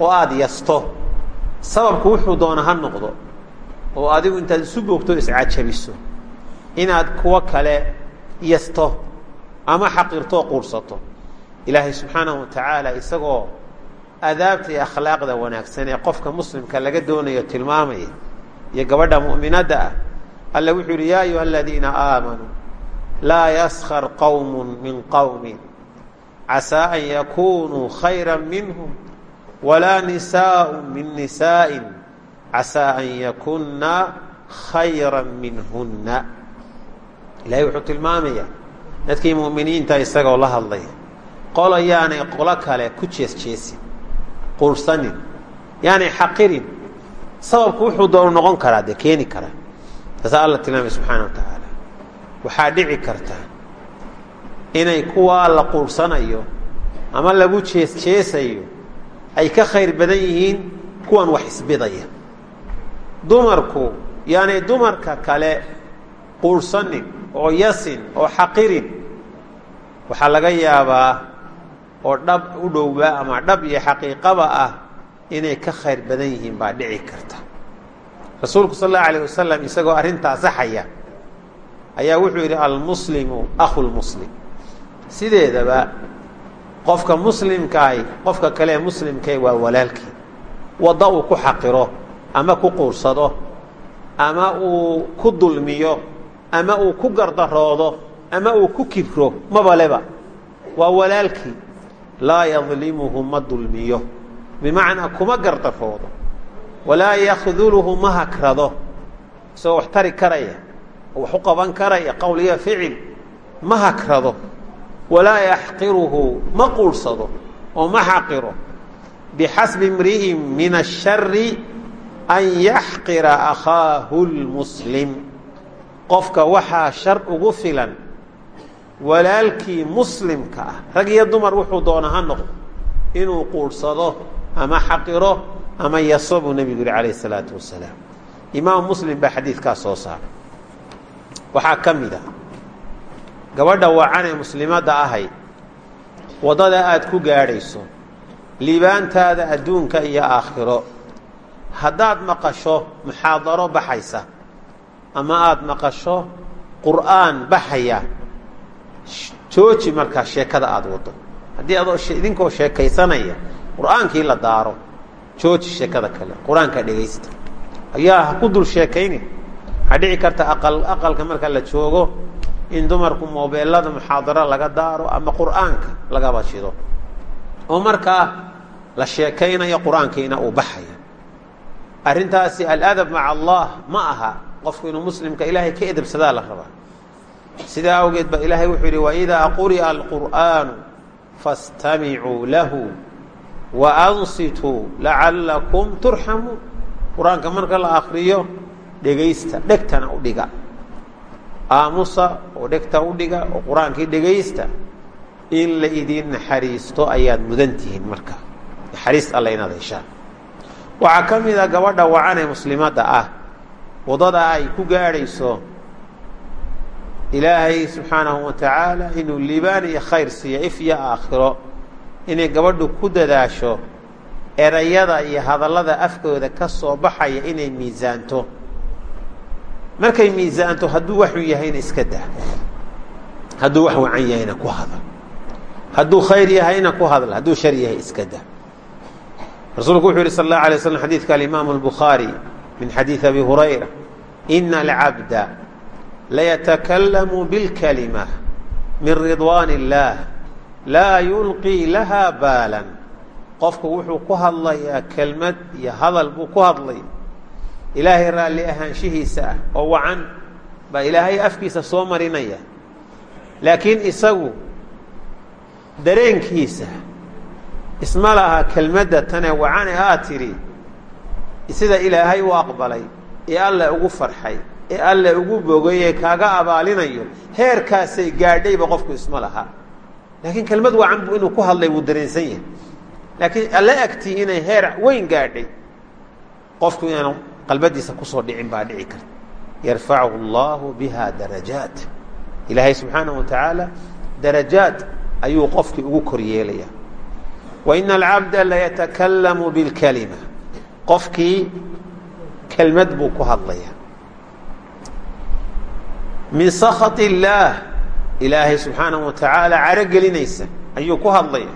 oo aada yasto sababku wuxuu doona ha noqdo oo adigu intaad isu boogto iscajabiso inaad kuwo kale yasto ama xaqirtoo quudhsato ilaahay subxaanahu wa tacaala isagoo adaabta iyo akhlaaqda wanaagsan ee qofka muslimka laga doonayo tilmaamaya iyo gabadha mu'minadda ah alle wuxuu yidhi yaa ayuha aladiina aamanuu laa yaskar qowm min qowmin casaa an yakunuu khayra minhum walaa nisaaءu min nisaaءi casaa an yakunna khayra minhunna. Ilahay wuxuu tilmaamaya dadkii mu'miniinta isagoo la hadlaya qolo yaanay qolo kale ku jees jeesin quursanin yaanay xaqirin. Sababku wuxuu doonu noqon karaa dee keeni karaa. Taasaa alla tilmaamay subxaana wa tacaala waxaa dhici karta inay kuwaa la quursanayo ama lagu jees jeesayo ay ka khayr badan yihiin kuwan wax isbidaya. Dumarku yaanay dumarka kale quurhsanin oo yasin oo xaqirin waxaa laga yaabaa oo dhab u dhowba ama dhab iyo xaqiiqaba ah inay ka khayr badan yihiin baa dhici karta. Rasuulku sal allahu alayh wasalam isagoo arrintaa saxaya ayaa wuxuu yidhi almuslimu akhu lmuslim sideedaba qofka muslimkaahi qofka kale ee muslimkay waa walaalkii. Wadda uu ku xaqiro ama ku quursado ama uu ku dulmiyo ama uu ku gardaroodo ama uu ku kibro mabaleba waa walaalkii. Laa yadlimuhu ma dulmiyo. Bimacnaa kuma gardaroodo. Walaa yakduluhu ma hakrado. Isagoo wax tari karaya wax u qaban karaya qowl iyo ficil ma hakrado walaa yaxqiruhu ma quursado oo ma xaqiro bixasbi imri'in min ashari an yaxqira akhaahu lmuslim. Qofka waxaa shar ugu filan walaalkii muslimka ah rag iyo dumar wuxuu doona ha noqdo inuu quursado ama xaqiro ama yaso nebigu yihi calayh isalaatu wasalaam. Imaam muslim baa xadiidkaa soo saaray. Waxaa ka mid ah gabadha wacan ee muslimadda ahay. Waddada aad ku gaadhayso liibaantaada adduunka iyo aakhiro. Haddaad maqasho muxaadaro baxaysa. Ama aada maqasho qur'aan baxaya. Jooji markaa sheekada aada waddo. Haddii adoo idinkoo sheekaysanaya qur'aankii la daaro. Jooji sheekada kale qur'aanka dhegaysta. Ayaa ku dul sheekaynin waxaa dhici karta aqal aqalka marka la joogo in dumarku moobeelada muxaadaro laga daaro ama qur'aanka lagaba shido oo markaa la sheekaynayo qur'aankiina uu baxaya. Arrintaasi aladab maca allah ma aha qofku inuu muslimka ilaahay ka edabsadaa la rabaa. Sidaa awgeed ba ilaahay wuxuu yidhi waidaa quri'a alqur'aanu fastamicuu lahu waansituu lacallakum turxamuun qur'aanka marka la akriyo dhegaysta dhegtana u dhiga aamusa oo dhegta u dhiga oo qur'aankii dhegaysta in la idin naxariisto ayaad mudan tihiin marka. Naxariis alla inaad heshaan waxaa ka mid a gabadha wacan ee muslimadda ah waddada ay ku gaadhayso ilaahay subxaanahu wa tacaala inuu liibaan iyo khayr siiyo if iyo aakhiro inay gabadhu ku dadaasho erayada iyo hadallada afkooda ka soo baxaya inay miisaanto markay miisaanto hadduu waxu yahayna iska dah hadduu wax wacan yahayna ku hadal hadduu khayr yahayna ku hadal hadduu shar yahay iska dah rasuulku wuxuu yihi sal اllahu alay slam xadidka alimaamu اlbukhaari min xadiid abi hurayra ina alcabda laytakalamu biاlkalima min ridwaan اllah laa yulqii laha baalan qofku wuxuu ku hadlayaa kelmad iyo hadal buu ku hadlay ilaahay raalli ahaanshihiisa ah oo wacan baa ilaahay afkiisa soo marinaya. Laakiin isagu dareenkiisa isma laha kelmadda tane wacane aad tidhi sida ilaahay u aqbalay ee alle ugu farxay ee alle ugu bogay ee kaaga abaalinayo heerkaasay gaadhayba qofku isma laha. Laakiin kelmad wacan bu inuu ku hadlay wuu dareensan yahay. Laakiin alle agtii inay heer weyn gaadhay qofku inaanu qalbadiisa kusoo dhicin baa dhici karta yarfachu allahu biha darajaat ilaahay subxaanaه wa tacaala darajaad ayuu qofkii ugu kor yeelaya waina alcabda laytakalamu biاlkalima qofkii kelmad buu ku hadlaya min sakhaط illaah ilaahay subxaanaه wa tacaala caro gelinaysa ayuu ku hadlaya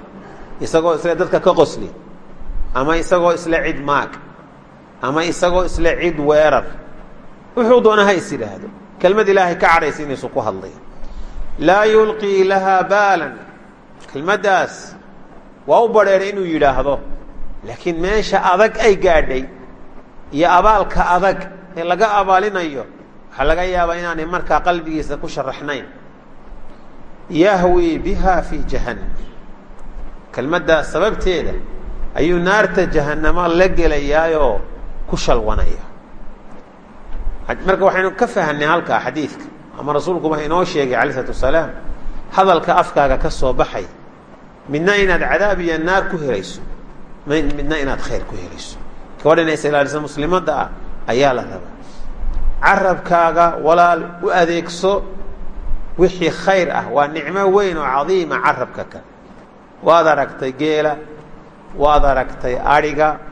isagoo isle dadka ka qosli ama isagoo isle cid maag ama isagoo isle cid weerar. Wuxuu doona ha is yidhaahdo kelmad ilaahay ka cadhaysiinaysu ku hadlaya laa yulqii lahaa baalan. Kelmaddaas waa u badheeray inuu yidhaahdo. Laakiin meesha adag ay gaadhay iyo abaalka adag ee laga abaalinayo waxaa laga yaabaa inaanay markaa qalbigiisa ku sharaxnayn. Yahwi biha fii jahannam. Kelmaddaas sababteeda ayuu naarta jahannamo la gelayaayoo ku shalwanaya. Marka waxaynu ka fahnay halkaa xadiidka ama rasuulkuba inoo sheegay alay slatu wasalaam hadalka afkaaga ka soo baxay midna inaad cadaab iyo naar ku helayso midna inaad khayr ku helayso gabadha inay muslimadda ah ayaa la rabaa. Carabkaaga walaal u adeegso wixii khayr ah waa nicmo weyn oo cadiima carabka kale waad aragtay geela waad aragtay adhiga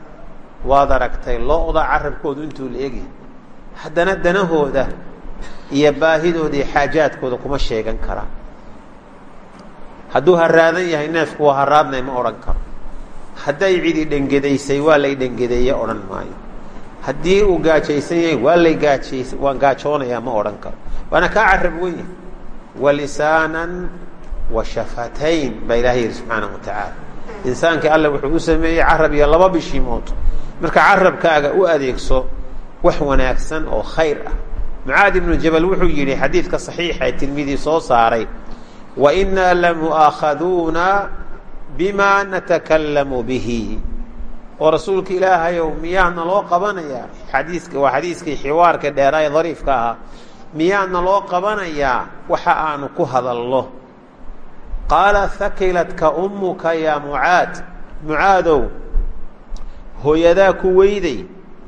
waad aragtay lo-da carabkoodu intuu la egyahay haddana danahooda iyo baahidooda iyo xaajaadkooda kuma sheegan karaan hadduu haraadan yahay neefku waa haraadnay ma odhan karo. Hadday cidi dhengedaysay waa lay dhengedeeye odhan maayo. Haddii uu gaajaysan yahay waa lay gaajays waan gaajoonayaa ma odhan karo. Waana kaa carab weyn yahay. Walisaanan wa shafatayn baa ilahay yidhi subxaanahu wa tacaala insaankii alle wuxuu u sameeyey carab iyo laba bishii mooto marka carabkaaga u adeegso wax wanaagsan oo khayr ah. Mucaad ibnu jabal wuxuu yidhi xadiidka saxiixa ee tirmidi soo saaray wa inaa lamu'aakhaduuna bima natakallamu bihi. Oo rasuulka ilaahayow miyaana loo qabanayaa? Xadiiska waa xadiiskii xiwaarka dheeraa ee dariifka ahaa. Miyaana loo qabanayaa? Waxa aanu ku hadalno qaala hakilatka ummuka yaa mucaad mucaadow hooyadaa ku weyday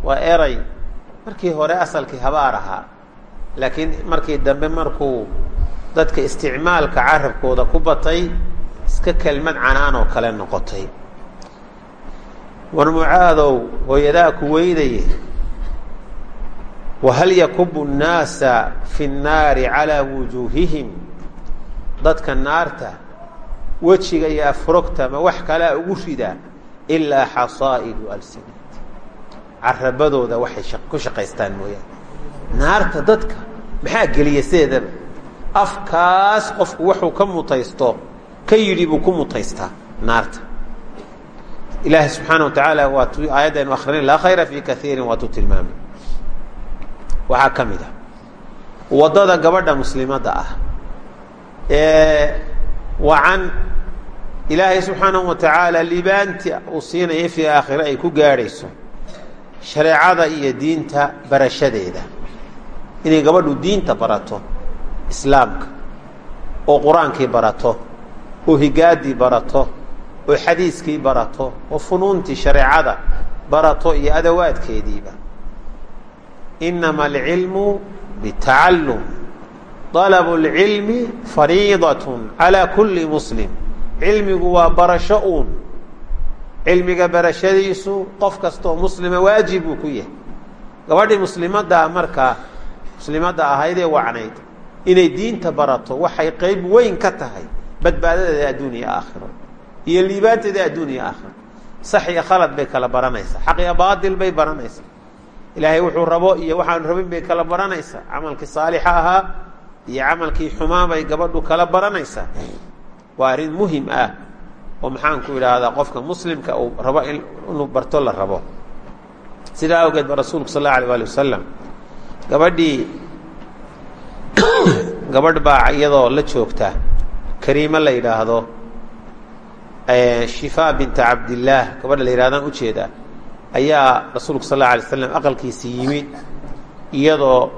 waa eray markii hore asalkii habaar ahaa laakiin markii dambe markuu dadka isticmaalka carabkooda ku batay iska kelmad canaan oo kale noqotay war mucaadow hooyadaa ku weyday wahal yakubu nnaasa fi nnaari calaa wujuuhihim dadka naarta wejiga iyo afrogta ma wax kalea ugu ridaa ilaa xasaa'idu alsinat. Carabadooda waxay ku shaqaystaan mooyaane. Naarta dadka maxaa geliya afkaas qofku wuxuu ka mutaysto ka yidhi buu ku mutaystaa naarta. Ilaahay subxaana wa tacaala waatu aayadaynu akhrinin laa khayra fii kaiirin waatuu tilmaamay. Waxaa ka mid ah waddada gabadha muslimadda ah ee wacan ilaahay subxaanahu wa tacaala libaanti uu siinaya fii aakhire ay ku gaadhayso shareecada iyo diinta barashadeeda. Inay gabadhu diinta barato islaamka oo qur'aankii barato oo higaadii barato oo xadiiskii barato oo funuuntii shareecada barato iyo adawaadkeediiba. Inama alcilmu bitacallum طalabu اlcilmi fariidatun calaa kulli muslim cilmigu waa barasho uun cilmiga barashadiisu qof kastoo muslima waajib uu ku yahay gabadhii muslimaddaa markaa muslimadda ahaydee wacnayd inay diinta barato waxay qeyb weyn ka tahay badbaadadeeda adduuniya aakhiro iyo liibaanteeda adduuniya aakhiro sax iyo khalad bay kala baranaysaa xaq iyo baatil bay baranaysaa ilaahay wuxuu rabo iyo waxaanu rabin bay kala baranaysaa camalkii saalixa ahaa iyo camalkii xumaa bay gabadhu kala baranaysaa waa arrin muhiim ah oo maxaan ku idhaahdaa qofka muslimka uu rabo inuu barto la rabo. Sidaa awgeed ba rasuulku sal allau alay ali wasalam gabadhii gabadh baa iyadoo la joogta kariimo la yidhaahdo shifaa binta cabdillaah gabadha la yidhahdaan ujeeda ayaa rasuulku sal alla alay slam aqalkiisii yimid iyadoo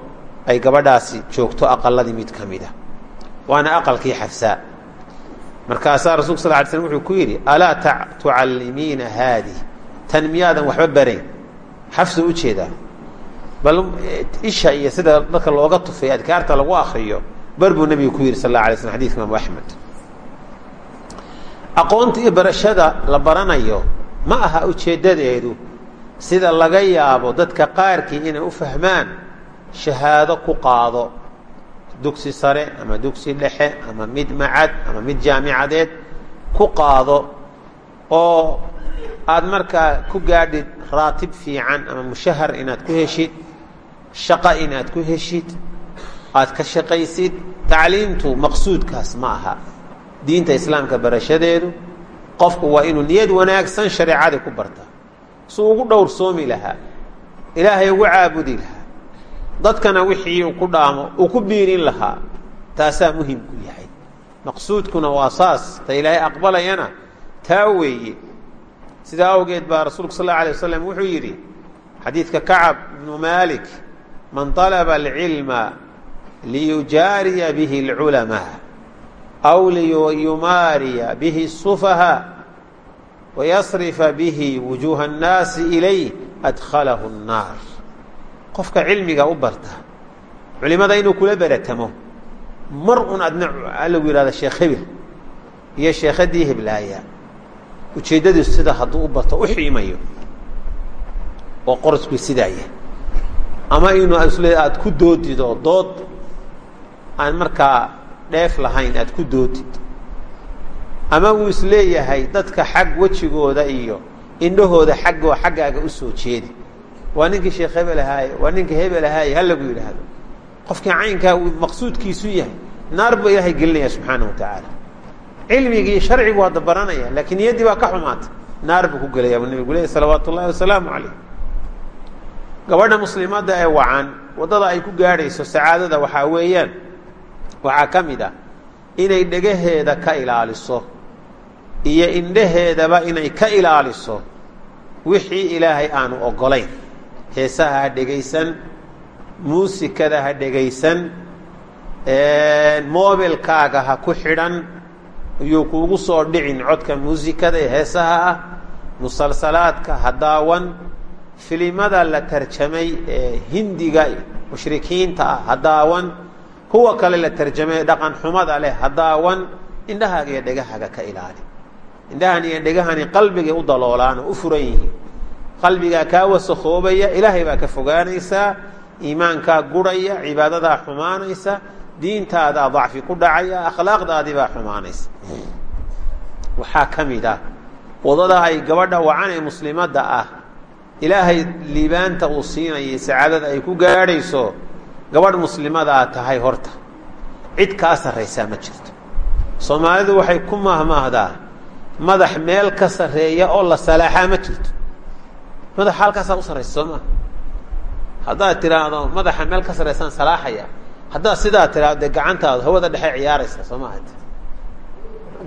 ay gabadhaasi joogto aqaladii mid ka mida waana aqalkii xafsaa markaasaa rasulku sal lay slm wuxuu ku yidhi alaa tucallimiina haadi tan miyaadan waxba barayn xafsa u jeedaa bal isha iyo sida dadka looga tufay adkaarta lagu akriyo bar buu nebigu ku yidhi sal la alay slm xadidka imaamu axmed. Aqoonta iyo barashada la baranayo ma aha ujeeddadeedu sida laga yaabo dadka qaarkii inay u fahmaan shahaado ku qaado dugsi sare ama dugsi dhexe ama mid macad ama mid jaamicadeed ku qaado oo aad markaa ku gaadhid raatib fiican ama mushahar inaad ku heshid shaqo inaad ku heshid aad ka shaqaysid tacliimtu maqsuudkaas ma aha. Diinta islaamka barashadeedu qofku waa inuu niyad wanaagsan shareecadii ku bartaa suu ugu dhowrsoomi lahaa. Ilaahay ugu caabudi lahaa dadkana wixii uu ku dhaamo uu ku biirin lahaa taasaa muhimku yahay maqsuudkuna waa saas ta ilaahay aqbalayana taa weeye sidaa awgeed baa rasuulku sal اla alay waslam wuxuu yidhi xadiidka kacab ibnu malik man طalaba اlcilma liyujaariya bihi اlculamaa aw liyumaariya bihi sufaha wayasrifa bihi wujuuha annaasi ilayh adkhalahu nnaar qofka cilmiga u barta culimada inuu kula beratamo mar un adna lagu yihahda sheekh hebel iyo sheekhadii heblaaya ujeeddadiisu sida hadduu u barto u xiimayo oo qorasku sidaaya. Ama inuu isle aada ku doodido dood aan markaa dheef lahayn aada ku doodid. Ama uu is leeyahay dadka xag wejigooda iyo indhahooda xaggoo xaggaaga u soo jeedi waa ninkii sheekh hebel ahaaye waa ninka hebel ahaaye ha lagu yidhaahdo. Qofkii caynkaa uu maqsuudkiisu yahay naar buu ilaahay gelinaya subxaana wa tacaala. Cilmigii sharcigu waa dabaranaya laakiin niyaddii baa ka xumaatay naar buu ku gelaya buu nabigu leeyay salawaatu ullahi wasalaamu calayh. Gabadha muslimadda ee wacan waddada ay ku gaadhayso sacaadada waxaa weeyaan waxaa ka mid ah inay dhegaheeda ka ilaaliso iyo indhaheedaba inay ka ilaaliso wixii ilaahay aanu oggolayn heesaha ha dhegaysan muusikada ha dhegaysan mobilkaaga ha ku xidhan iyuu kuugu soo dhicin codka muusikada ee heesaha ah musalsalaadka ha daawan filimada la tarjamay ee hindiga mushrikiinta ah ha daawan kuwa kale la tarjamay dhaqan xumada leh ha daawan indhahaaga iyo dhegahaaga ka ilaali. Indhahan iyo dhegahani qalbigay u daloolaan oo u furan yihiin qalbigaa kaa wasakhoobaya ilaahay baa ka fogaanaysaa iimaankaa gurhaya cibaadadaa xumaanaysa diintaadaa dacfi ku dhacaya akhlaaqdaadii baa xumaanaysa. Waxaa ka mid ah waddada ay gabadha wacan ee muslimadda ah ilaahay liibaanta uu siinayay sacaadada ay ku gaadhayso gabadh muslimadaa tahay horta. Cid kaa sarraysaa ma jirto. Soomaalidu waxay ku mahmaahdaa madax meel ka sarreeya oo la salaaxaa ma jirto madaxa halkaasaa u sarraysa soo maa haddaad tiraahdo madaxa meel ka sarraysaan salaaxaya. Haddaad sidaa tiraahdo dee gacantaadu hawada dhexe ciyaaraysa soo maaha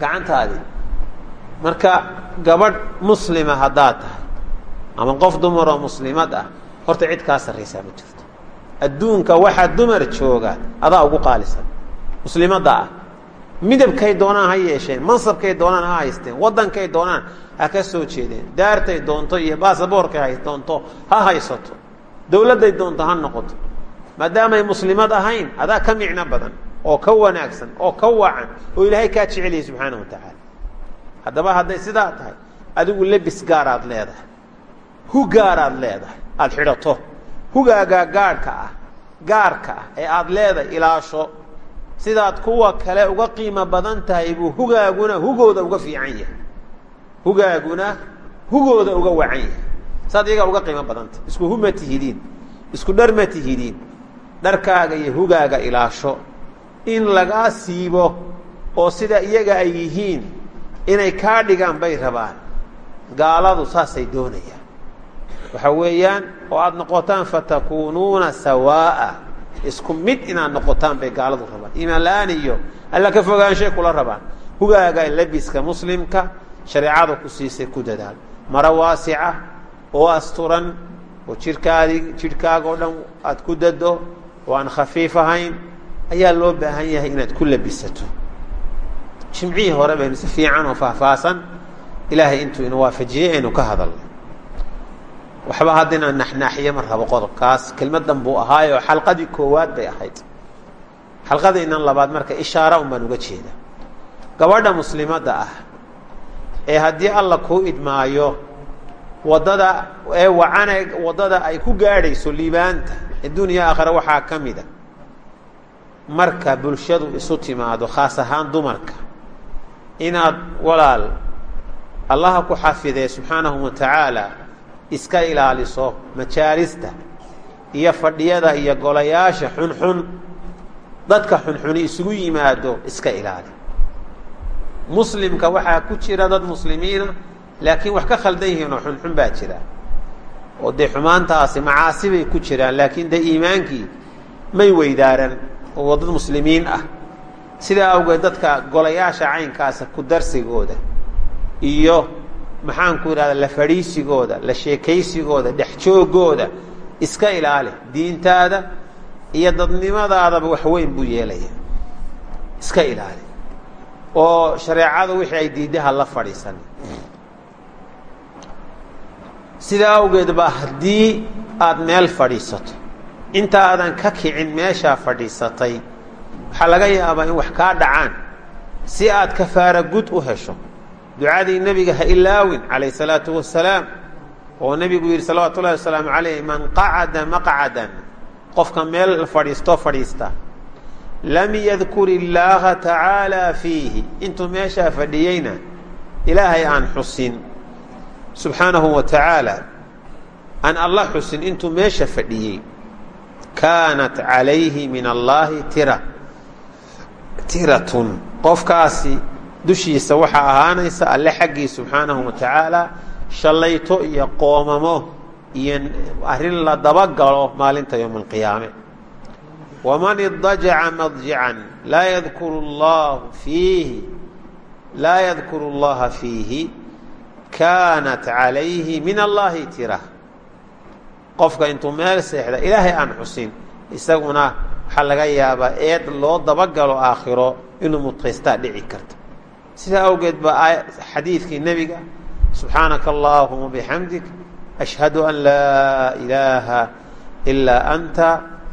gacantaadii marka gabadh muslima haddaad tahay ama qof dumaroo muslimad ah horta cid kaa sarraysaa ma jirto. Adduunka waxaa dumar jooga adaa ugu qaalisan. Muslimadda ah midabkay doonaan ha yeesheen mansabkay doonaan ha haysteen waddankay doonaan ha ka soo jeedeen daartay doonto iyo baasaboorkay doonto ha haysato dawladday doonto ha noqoto. Maadaamay muslimad ahayn adaa ka micno badan oo ka wanaagsan oo ka wacan oo ilaahay kaa jeceliyay subxaana wa tacaala. Haddaba hadday sidaa tahay adigu lebis gaaraad leedahay hu gaaraad leedahay aada xidhato hugaagaa gaadhka ah gaarka ah ee aada leedahay ilaasho sidaad kuwa kale uga qiimo badan tahay buu hugaaguna hugooda uga fiican yahay. Hugaaguna hugooda uga wacan yahay. Saad iyagaa uga qiimo badantah isku hu ma tihidiin isku dhar ma tihidiin dharkaaga iyo hugaaga ilaasho. In lagaa siibo oo sida iyaga ay yihiin inay kaa dhigaan bay rabaan. Gaaladu saasay doonayaan. Waxa weeyaan oo aada noqotaan fatakuunuuna sawaa'a isku mid inaad noqotaan bay gaaladu rabaan. Iimaan la'aan iyo alla ka fogaanshay kula rabaan. Hugaaga labiska muslimka shareecada ku siisay ku dadaal. Maro waasica oo asturan oo jidhkaadii jidhkaaga oo dhan aada ku dado oo aan khafiif ahayn ayaa loo baahan yahay inaad ku labisato. Jimcihii hore baynu si fiican oo faahfaahsan ilaahay intuu ina waafajiyey aynu ka hadalnay waxba hadda inaan naxnaaxiyo ma rabo qodobkaas. Kelmadan buu ahaayoo xalqadii koowaad bay ahayd. Xalqadaynan labaad marka ishaara un uga jeeda. Gabadha muslimadda ah ee haddii alla kuu idmaayo waddada ee wacane waddada ay ku gaadhayso liibaanta adduuniya aakhare waxaa ka mid a. Marka bulshadu isu timaado khaas ahaan dumarka inaad walaal allaha ku xafidee subxaanahu wa tacaala iska ilaaliso majaalista iyo fadhiyada iyo golayaasha xunxun. Dadka xunxuni isugu yimaado iska ilaali. Muslimka waxaa ku jira dad muslimiina laakiin wax ka khaldan yihiin oo xunxun baa jira. Oo dee xumaantaasi macaasi bay ku jiraan laakiin dee iimaankii may weydaaran oo dad muslimiin ah. Sidaa awgeed dadka golayaasha caynkaasa ku darsigooda iyo maxaan ku idhahda la fadhiisigooda la sheekaysigooda dhex joogooda iska ilaali. Diintaada iyo dadnimadaadaba wax weyn buu yeelaya iska ilaali. Oo shareecadu wixii ay diidaha la fadhiisan. Sidaa awgeed baa haddii aad meel fadhiisato inta aadan ka kicin meeshaa fadhiisatay waxaa laga yaabaa in wax kaa dhacaan. Si aad kafaara gud u hesho ducadii nebiga ha ilaawin calayh salaatu wasalaam oo nebigu yidhi salawaatu ullahi wasalaamu calayh man qacada maqcadan qofka meel fadhiistoo fadhiista. Lam yadkur illaaha tacaalaa fiihi. Intuu meeshaa fadhiyeyna ilaahay aan xusin subxaanahu wa tacaala aan alla xusin intuu meesha fadhiyey kaanat calayhi min allaahi tira tiratun qofkaasi dushiisa waxaa ahaanaysa alle xaggii subxaanahu wa tacaala shallayto iyo qoomamo iyo arrin la dabagalo maalinta yowma alqiyaame waman idajaca madjican laa yadkuru llahu fiihi laa yadkuru اllaha fiihi kaanat calayhi min allahi tira qofka intuu meel seexda ilaahay aan xusin isaguna waxaa laga yaabaa eed loo dabagalo aakhiro inuu mutaystaa dhici karta sidaa awgeed baa xadiidkii nebiga subxaanaka allaahuma bixamdik ashhadu an laa ilaaha ilaa anta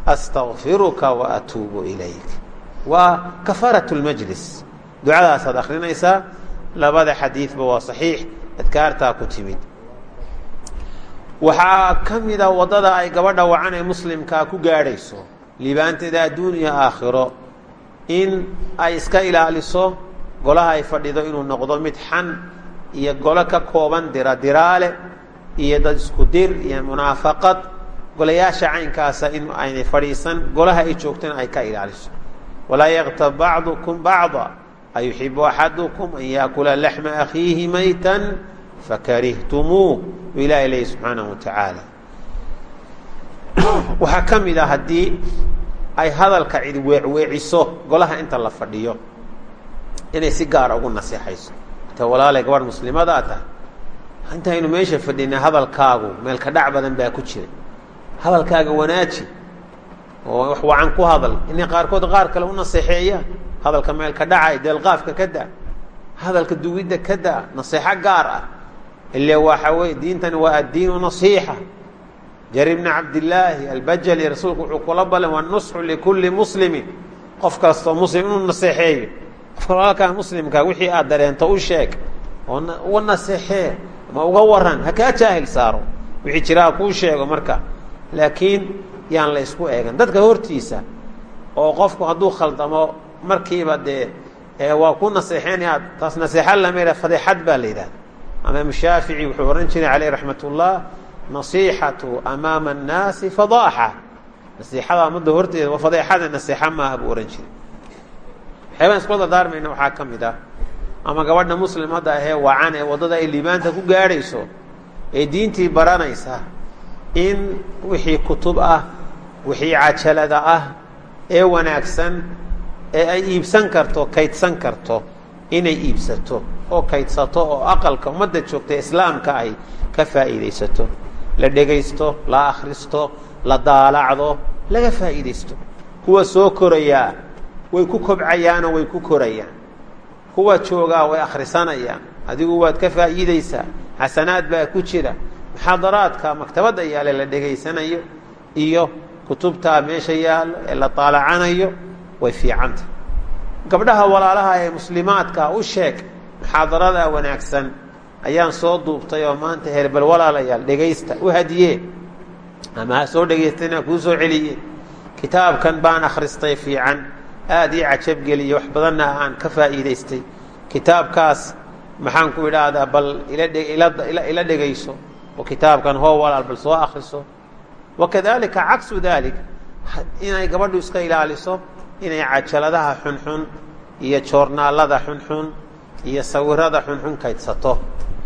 astakfiruka wa atuubu ilayk. Waa kafarat lmajlis ducadaasaad akrinaysaa labada xadiidba waa saxiix adkaartaa ku timid. Waxaa ka mida waddada ay gabadha wacan ee muslimkaa ku gaadhayso liibaanteeda adduun aakhiro in ay iska ilaaliso golaha ay fadhido inuu noqdo mid xan iyo golo ka kooban dira diraale iyo dad isku dir iyo munaafaqad. Golayaasha caynkaasa in aynay fadhiisan golaha ay joogtana ay ka ilaaliso. Walaa yaktab bacdukum bacda ayuxibu axadukum an yaakula laxma akhiihi maytan fakarihtumuu u ilahay leeyahy subxaanahu wa tacaala. Waxaa ka mid ah haddii ay hadalka cid weecweeciso golaha inta la fadhiyo inay si gaara ugu naseexayso ta walaalay gabadh muslimadaa tahay intaynu meesha fadhinay hadalkaagu meelka dhac badan baa ku jira hadalkaaga wanaaji oo wax wacan ku hadal. Inay qaarkood qaar kale u naseexeeyaan hadalka meelka dhacay deelqaafka ka da hadalka duwidda ka da naseexo gaar ah. Ile waxa weye diintani waa addiinu nasiixa. Jari bni cabdillaahi albajali rasuulku wuxuu kula ballan waa nusxu likulli muslimin. Qof kastoo muslim inuu naseexeeyo walaalkaa muslimka wixii aad dareento u sheeg oo uga naseexee ama uga waran ha kaa jaahil saaro. Wixii jiraa kuu sheego marka laakiin yaan la ysku eegan. Dadka hortiisa oo qofku hadduu khaldamo markiiba dee waa ku naseexeynaya taas naseexa lama fadeexad baa la yidhahda imaam shaafici wuxuu ohan jiray caleyh raxmat ullah nasiixatu amaama annaasi fadaaxa. Nasiixada ummadda horteeda waa fadeexada naseexa maaha buu ohan jiray waxyaabaan iskula dardaarmayna waxaa ka mid ah ama gabadha muslimadda ahee wacan ee waddada ay liibaanta ku gaadhayso. Ee diintii baranaysa. In wixii kutub ah wixii cajalada ah ee wanaagsan ee ay iibsan karto kaydsan karto inay iibsato oo kaydsato oo aqalka ummadda joogta islaamka ay ka faa'iidaysato. La dhegaysto la akhristo la daalacdo laga faa'iidaysto. Kuwa soo korayaa way ku kobcayaanoo way ku korayaan. Kuwa joogaa way akhrisanayaan. Adigu waad ka faa'iidaysaa. Xasanaad baa ku jira. Muxaadaraadka maktabadda yaale la dhegaysanayo iyo kutubtaa meesha yaallo ee la daalacanayo way fiicanta. Gabdhaha walaalaha ee muslimaadka u sheeg muxaadarada wanaagsan. Ayaan soo duubtay oo maanta herbal walaalayaal dhegaysta. U hadiye ama ha soo dhegaystayna kuu soo celiye kitaabkan baan akhristay fiican aad ii cajabgeliye wax badanna aan ka faa'iidaystay. Kitaabkaas maxaan ku idhaahdaa bal ila dhegayso oo kitaabkan hoo walaal bal soo akriso. Wakadalika caksu dalik inay gabadhu iska ilaaliso inay cajaladaha xunxun iyo joornaalada xunxun iyo sawirada xunxun kaydsato.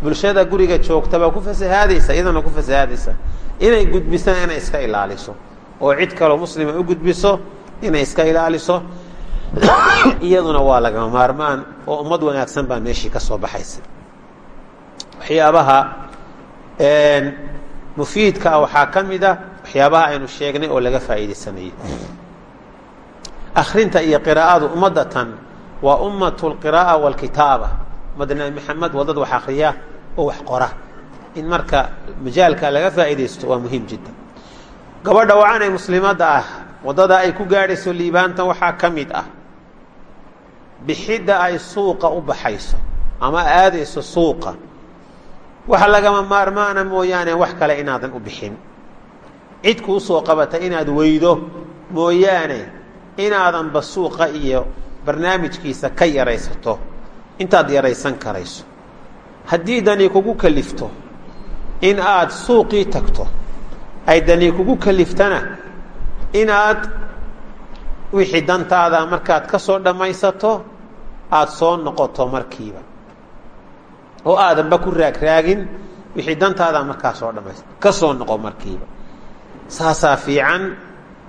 Bulshada guriga joogtabaa ku fasahaadaysa iyadana ku fasahaadaysa. Inay gudbisana inay iska ilaaliso. Oo cid kaloo muslima u gudbiso inay iska ilaaliso iyaduna waa lagama maarmaan oo ummad wanaagsan baa meeshii ka soo baxaysa. Waxyaabaha mufiidka ah waxaa ka mid a waxyaabaha aynu sheegnay oo laga faa'iidaysanayo akhrinta iyo qiraa'adu ummaddatan waa ummat lqiraa'a waalkitaaba ummadda nabi maxamed waa wax akriya oo wax qora. In marka majaalka laga faa'iidaysto waa muhiim jiddan gabadha wacan ee muslimadda ah. Waddada ay ku gaadhayso liibaanta waxaa ka mid ah bixidda ay suuqa u baxayso ama aadayso suuqa waxa lagama maarmaana mooyaane wax kale inaadan u bixin. Cid kuu soo qabata inaad weydo mooyaane inaadanba suuqa iyo barnaamijkiisa ka yaraysato intaad yaraysan karayso. Haddii dani kugu kalifto in aad suuqii tagto ay dani kugu kaliftana inaad wixii dantaada markaad ka soo dhammaysato aada soo noqoto markiiba. Oo aadanba ku raagraagin wixii dantaada markaa soo dhammaysato ka soo noqo markiiba. Saasaa fiican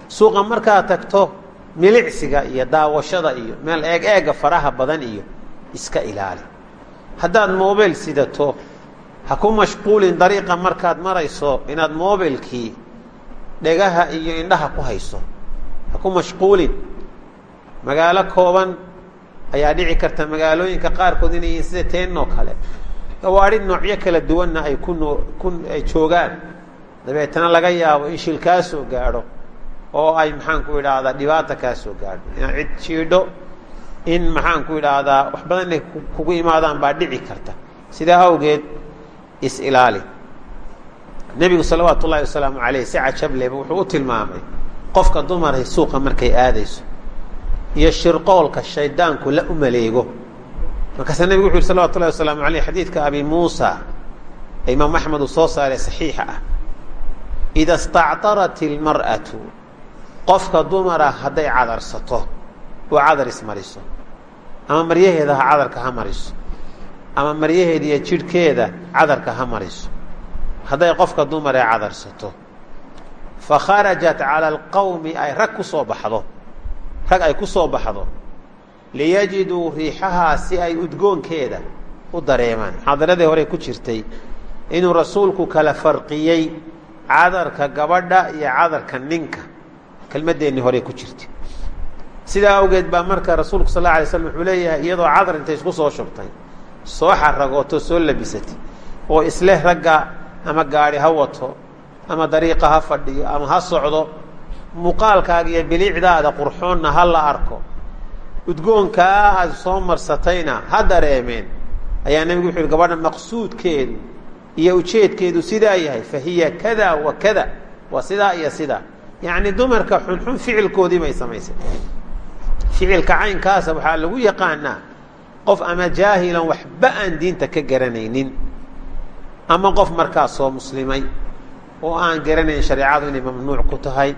suuqa markaad tagto milicsiga iyo daawashada iyo meel eeg eega faraha badan iyo iska ilaali. Haddaad mobil sidato ha ku mashquulin dariiqa markaad marayso inaad mobilkii dhegaha iyo indhaha ku hayso ha ku mashquulin. Magaalo kooban ayaa dhici karta magaalooyinka qaarkood inay sida teenoo kale. Gawaadhi noocyo kala duwanna ay ku noo ku ay joogaan. Dabeetana laga yaabo in shil kaa soo gaadho oo ay maxaan ku idhaahdaa dhibaata kaa soo gaadho. Inaad cid jiidho in maxaan ku idhaahdaa wax badan inay kugu imaadaan baa dhici karta. Sidaa awgeed is-ilaali nebigu salawaatu ullahi wasalaamu caleyh si cajableba wuxuu u tilmaamay qofka dumaray suuqa markay aadayso iyo shirqoolka shaydaanku la umaleego markaasaa nebigu wuxu yhi salawatu ullahi wasalaamu aleyh xadiidka abi muusa ee imaam axmed uu soo saaray saxiixa ah. Ida stactarat ilmar'atu qofka dumara hadday cadarsato oo cadar ismariso ama maryaheeda ha cadarka ha mariso ama maryaheeda iyo jidhkeeda cadarka ha mariso hadday qofka dumaree cadarsato fa kharajat cala alqawmi ay rag ku soo baxdo. Rag ay ku soo baxdo. Liyajiduu riixahaa si ay udgoonkeeda u dareemaan. Xaadaradii hore ku jirtay inuu rasuulku kala farqiyey cadarka gabadha iyo cadarka ninka. Kelmadeennii hore ku jirtay. Sidaa awgeed baa marka rasuulku sal la alay slam wuxuu leeyahay iyadoo cadar intay isku soo shubtay soo xaragooto soo labisatay oo isleh ragga ama gaadhi ha wato ama dariiqa ha fadhiyo ama ha socdo muuqaalkaaga iyo bilicdaada qurxoonna ha la arko. Udgoonkaa aad soo marsatayna ha dareemeen ayaa nebigu wuxu yhi gabadha maqsuudkeedu iyo ujeedkeedu sidaa yahay fa hiya kada wa kada waa sidaa iyo sidaa. Yacni dumarka xunxun ficilkoodii bay samaysay. Ficilka caynkaasa waxaa lagu yaqaanaa qof ama jaahilan waxba aan diinta ka garanaynin ama qof markaa soo muslimay oo aan garanayn shareecadu inay mamnuuc ku tahay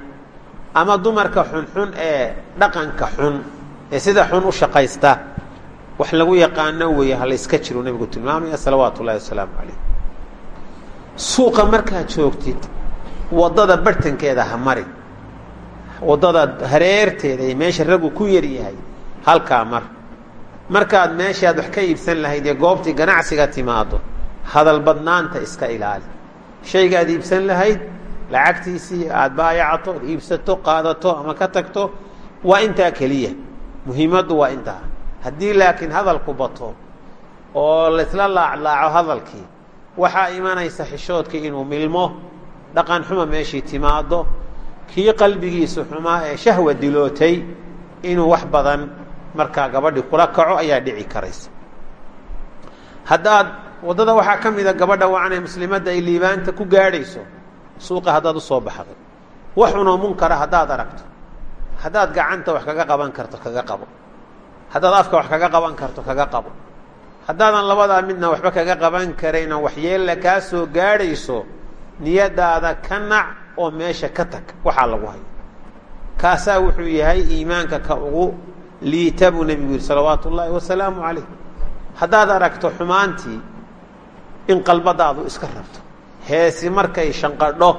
ama dumarka xunxun ee dhaqanka xun ee sida xun u shaqaysta wax lagu yaqaano weeye ha layska jiro nebigu tilmaamaya salawaatu ullahi wasalaamu calayh. Suuqa markaad joogtid waddada bartankeeda ha marin. Waddada hareerteeda iyo meesha raggu ku yar yahay halkaa mar. Markaad meeshaad wax ka iibsan lahayd ee goobtii ganacsiga timaado hadal badnaanta iska ilaali shaygaad iibsan lahayd lacagtiisii aada baayacato iibsato qaadato ama ka tagto waa intaa keliya. Muhiimaddu waa intaa. Haddii laakiin hadalku bato oo laysla laaclaaco hadalkii waxaa imanaysa xishoodkii inuu milmo dhaqan xuma meeshii timaado kii qalbigiisu xumaa ee shahwa dilootay inuu wax badan markaa gabadhi kula kaco ayaa dhici karaysa. Haddaad waddada waxaa ka mida gabadha wacanee muslimadda ay liibaanta ku gaadhayso suuqa haddaad u soo baxdo. Waxunoo munkara haddaad aragto. Haddaad gacanta wax kaga qaban karto kaga qabo. Haddaad afka wax kaga qaban karto kaga qabo. Haddaadan labadaa midna waxba kaga qaban karayna waxyeella kaa soo gaadhayso niyadaada ka nac oo meesha ka tag waxaa lagu hayo kaasaa wuxuu yahay iimaanka ka ugu liita buu nebigu yihi salawaatu ullaahi wasalaamu calayh. Haddaad aragto xumaantii in qalbadaadu iska rabto. Heesi markay shanqadho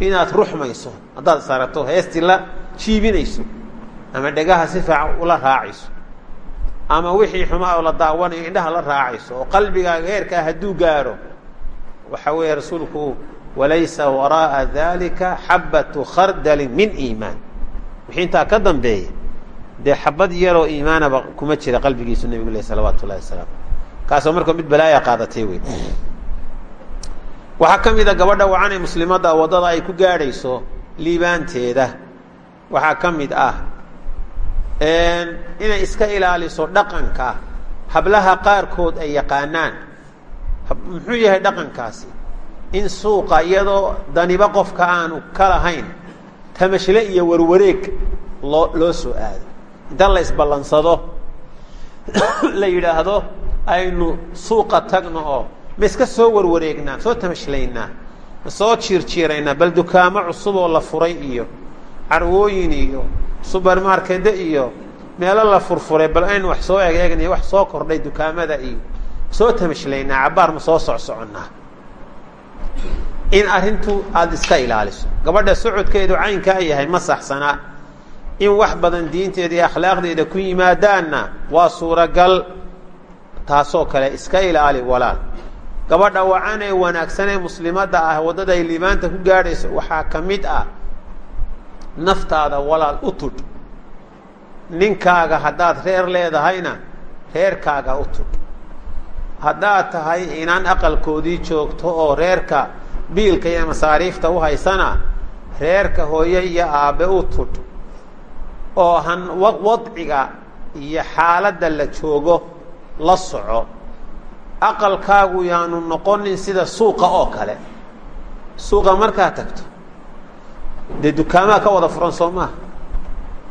inaad ruxmayso haddaad is aragto heestii la jiibinayso ama dhegaha si ula raacayso ama wixii xumaa oo la daawanayo indhaha la raacayso oo qalbigaaga heerkaa hadduu gaaro waxa weeye rasuulku walaysa waraa'a dalika xabbatu khardalin min iimaan. Wixii intaa ka dambeeya dee xabad yaroo iimaanaba kuma jira qalbigiisu nebigu leh salawaatu wasalaamu kaasoo marka mid balaaya qaadatay wey waxaa ka mida gabadha wacanay muslimadda waddada ay ku gaadhayso liibaanteeda. Waxaa ka mid ah inay iska ilaaliso dhaqanka hablaha qaarkood ay yaqaanaan. Muxuu yahay dhaqankaasi? In suuqa iyadoo daniba qofka aanu ka lahayn tamashle iyo warwareeg loo loo soo aado. Inta la isballansado la yidhaahdo aynu suuqa tagno oo ma iska soo warwareegnaa soo tamashlaynaa ma soo jiirjiiraynaa bal dukaamo cusub oo la furay iyo carwooyin iyo subermarkede iyo meelo la furfuray bal aynu wax soo egeegnay wax soo kordhay dukaamada iyo soo tamashlaynaa cabbaar ma soo socsoconnaa in arrintu aada iska ilaaliso. Gabadha socodkeedu caynkaa yahay ma saxsanaa in wax badan diinteeda iyo akhlaaqdeeda ku yimaadaanna waa suuragal taasoo kale iska ilaali walaal. Gabadha wacanee wanaagsanee muslimadda ah waddada ay liibaanta ku gaadhayso waxaa ka mid ah naftaada walaal u tudh ninkaaga haddaad reer leedahayna reerkaaga u tudh haddaad tahay inaan aqalkoodii joogto oo reerka biilka iyo masaariifta u haysana reerka hooye iyo aabbe u tudh oo han wadciga iyo xaaladda la joogo la soco aqalkaagu yaanu noqonin sida suuqa oo kale. Suuqa markaad tagto. Dee dukaamaa ka wada furan soo maaha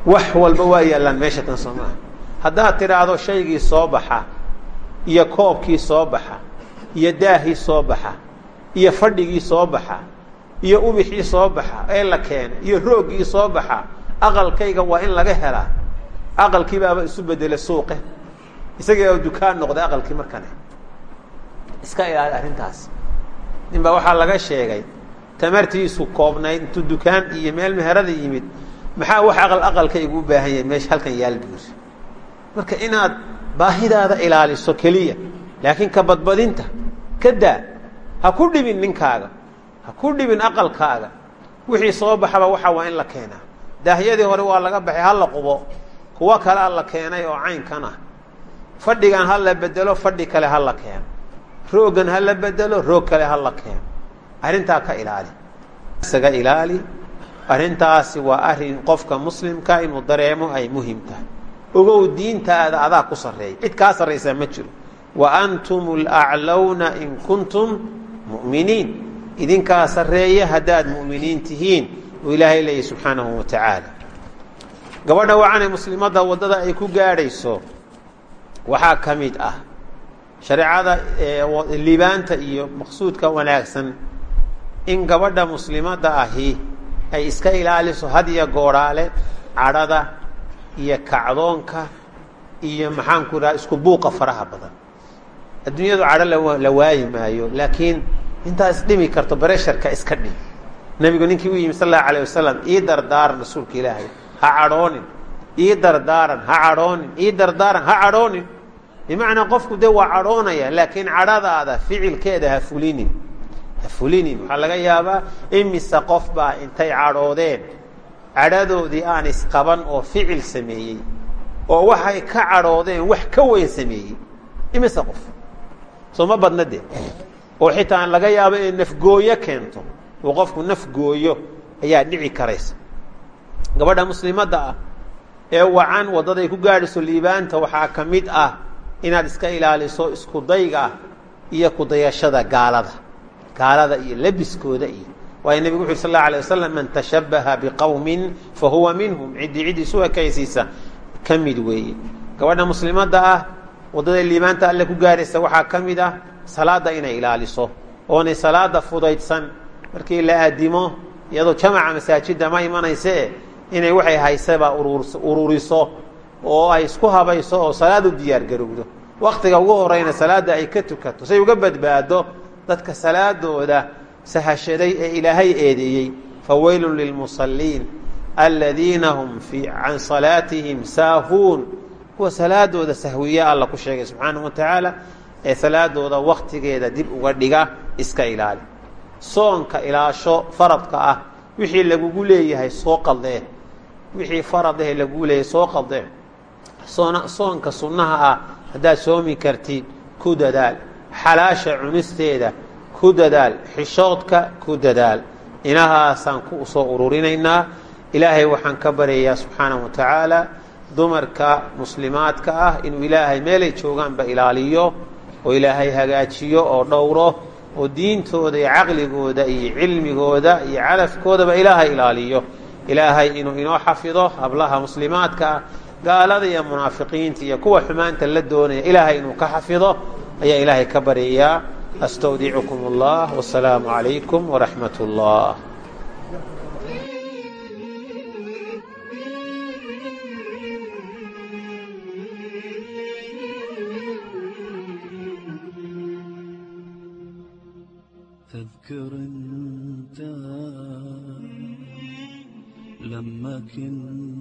wax walba waa yaallaan meesha tan soo maaha haddaad tidhaahdo shaygii soo baxa iyo koobkii soo baxa iyo daahii soo baxa iyo fadhigii soo baxa iyo ubixii soo baxa ee la keena iyo rooggii soo baxa aqalkayga waa in laga helaa. Aqalkii baaba isu bedela suuqe isagii dukaan noqday aqalkii markane iska ilaali arrintaas. Nin waxaa laga sheegay tamartiisu koobnayd intuu dukaan iyo meel meherada yimid maxaa wax aqal aqalkaygu u baahan yahay? Meesha halkan yaal buuri marka inaad baahidaada ilaaliso keliya laakiin ka badbadinta ka ha ku dhibin ninkaaga ha ku dhibin aqalkaaga. Wixii soo baxaba waxa waa in la keenaa. Daahyadii hore waa laga baxay ha la qubo. Kuwo kalea la keenay oo caynkan ah fadhigan ha la bedelo fadhi kale ha la keeno. Rooggan ha la bedelo roog kale ha la keeno. Arrintaa ka ilaali. Isaga ilaali. Arrintaasi waa arrin qofka muslimka inuu dareemo ay muhiim tahay. Ogow diintaada adaa ku sarreeya cid kaa sarraysaa ma jiro. Wa antum alaclawna in kuntum mu'miniin. Idinkaa sarreeya haddaad mu'miniin tihiin. Uu ilaahay leeyahy subxaanahu wa tacaala gabadha wacanay muslimadda waddada ay ku gaadhayso waxaa ka mid ah shareecada liibaanta iyo maqsuudka wanaagsan in gabadha muslimadda ahi ay iska ilaaliso hadiya gooraale cadhada iyo kacdoonka iyo maxaanku idhaha isku buuqa faraha badan. Adduunyadu cadho la waayi maayo laakiin intaas dhimi karto bresharka iska dhim nebigu ninkii u yimi sal allahu alayh wasalam ii dardaaran rasuulka ilaahay ha cadhoonin ii dardaaran ha cadhoonin ii dardaaran ha cadhoonin. Bimacnaa qofku dee waa cadhoonaya laakiin cadhadaada ficilkeeda ha fulinin. Ha fulinin. Waxaa laga yaabaa imise qof baa intay cadhoodeen. Cadhadoodii aan isqaban oo ficil sameeyey oo waxay ka cadhoodeen wax ka weyn sameeyey. Imise qof. Soo ma badna dee? Oo xitaa laga yaabo inay nafgooyo keento. Uu qofku nafgooyo ayaa dhici karaysa. Gabadha muslimadda ah ee wacan waddaday ku gaadhiso liibaanta waxaa ka mid ah inaad iska ilaaliso isku dayga iyo kudayashada gaalada gaalada iyo labiskooda iyo waayo nebigu wuxu uri sal اlahu alيه wasalam man tashabaha biqowmin fahuwa minhum ciddii ciddii isu ekaysiisa ka mid weeye gabadha muslimadda ah waddaday liibaanta alle ku gaadhaysa waxaa ka mid ah salaadda inay ilaaliso oonay salaada fudaydsan markii la aadimo iyadoo jamaca masaajidda ma imanayse inay waxay haysaba ururiso oo ay isku habayso oo salaad u diyaar garowdo. Waktiga ugu horeyna salaadda ay ka tukato say uga badbaado dadka salaadooda sahashaday ee ilaahay eedeeyey. Fawaylun lilmusalliin aladiina hum can salaatihim saahuun. Kuwa salaadooda sahwiya alla ku sheegay subxaanahu wa tacaala ee salaadooda waktigeeda dib uga dhiga iska ilaali. Soonka ilaasho faradka ah wixii lagugu leeyahay soo qaldee wixii faradahe lagugu leeyahay soo qaldee soonka sunnaha ah haddaad soomi kartid ku dadaal. Xalaasha cunisteeda ku dadaal. Xishoodka ku dadaal. Inahaasaan ku soo ururinaynaa. Ilaahay waxaan ka baryayaa subxaanahu wa tacaala dumarka muslimaadka ah inuu ilaahay meelay joogaanba ilaaliyo oo ilaahay hagaajiyo oo dhowro oo diintooda iyo caqligooda iyo cilmigooda iyo calafkoodaba ilaahay ilaaliyo ilaahay inuu inoo xafido hablaha muslimaadka ah gaalada iyo munaafiqiinta iyo kuwa xumaanta la doonaya ilaahay inuu ka xafido ayaa ilaahay ka baryayaa astawdicukum allah wasalaamu calaykum waraxmat ullah تذكر لما كنت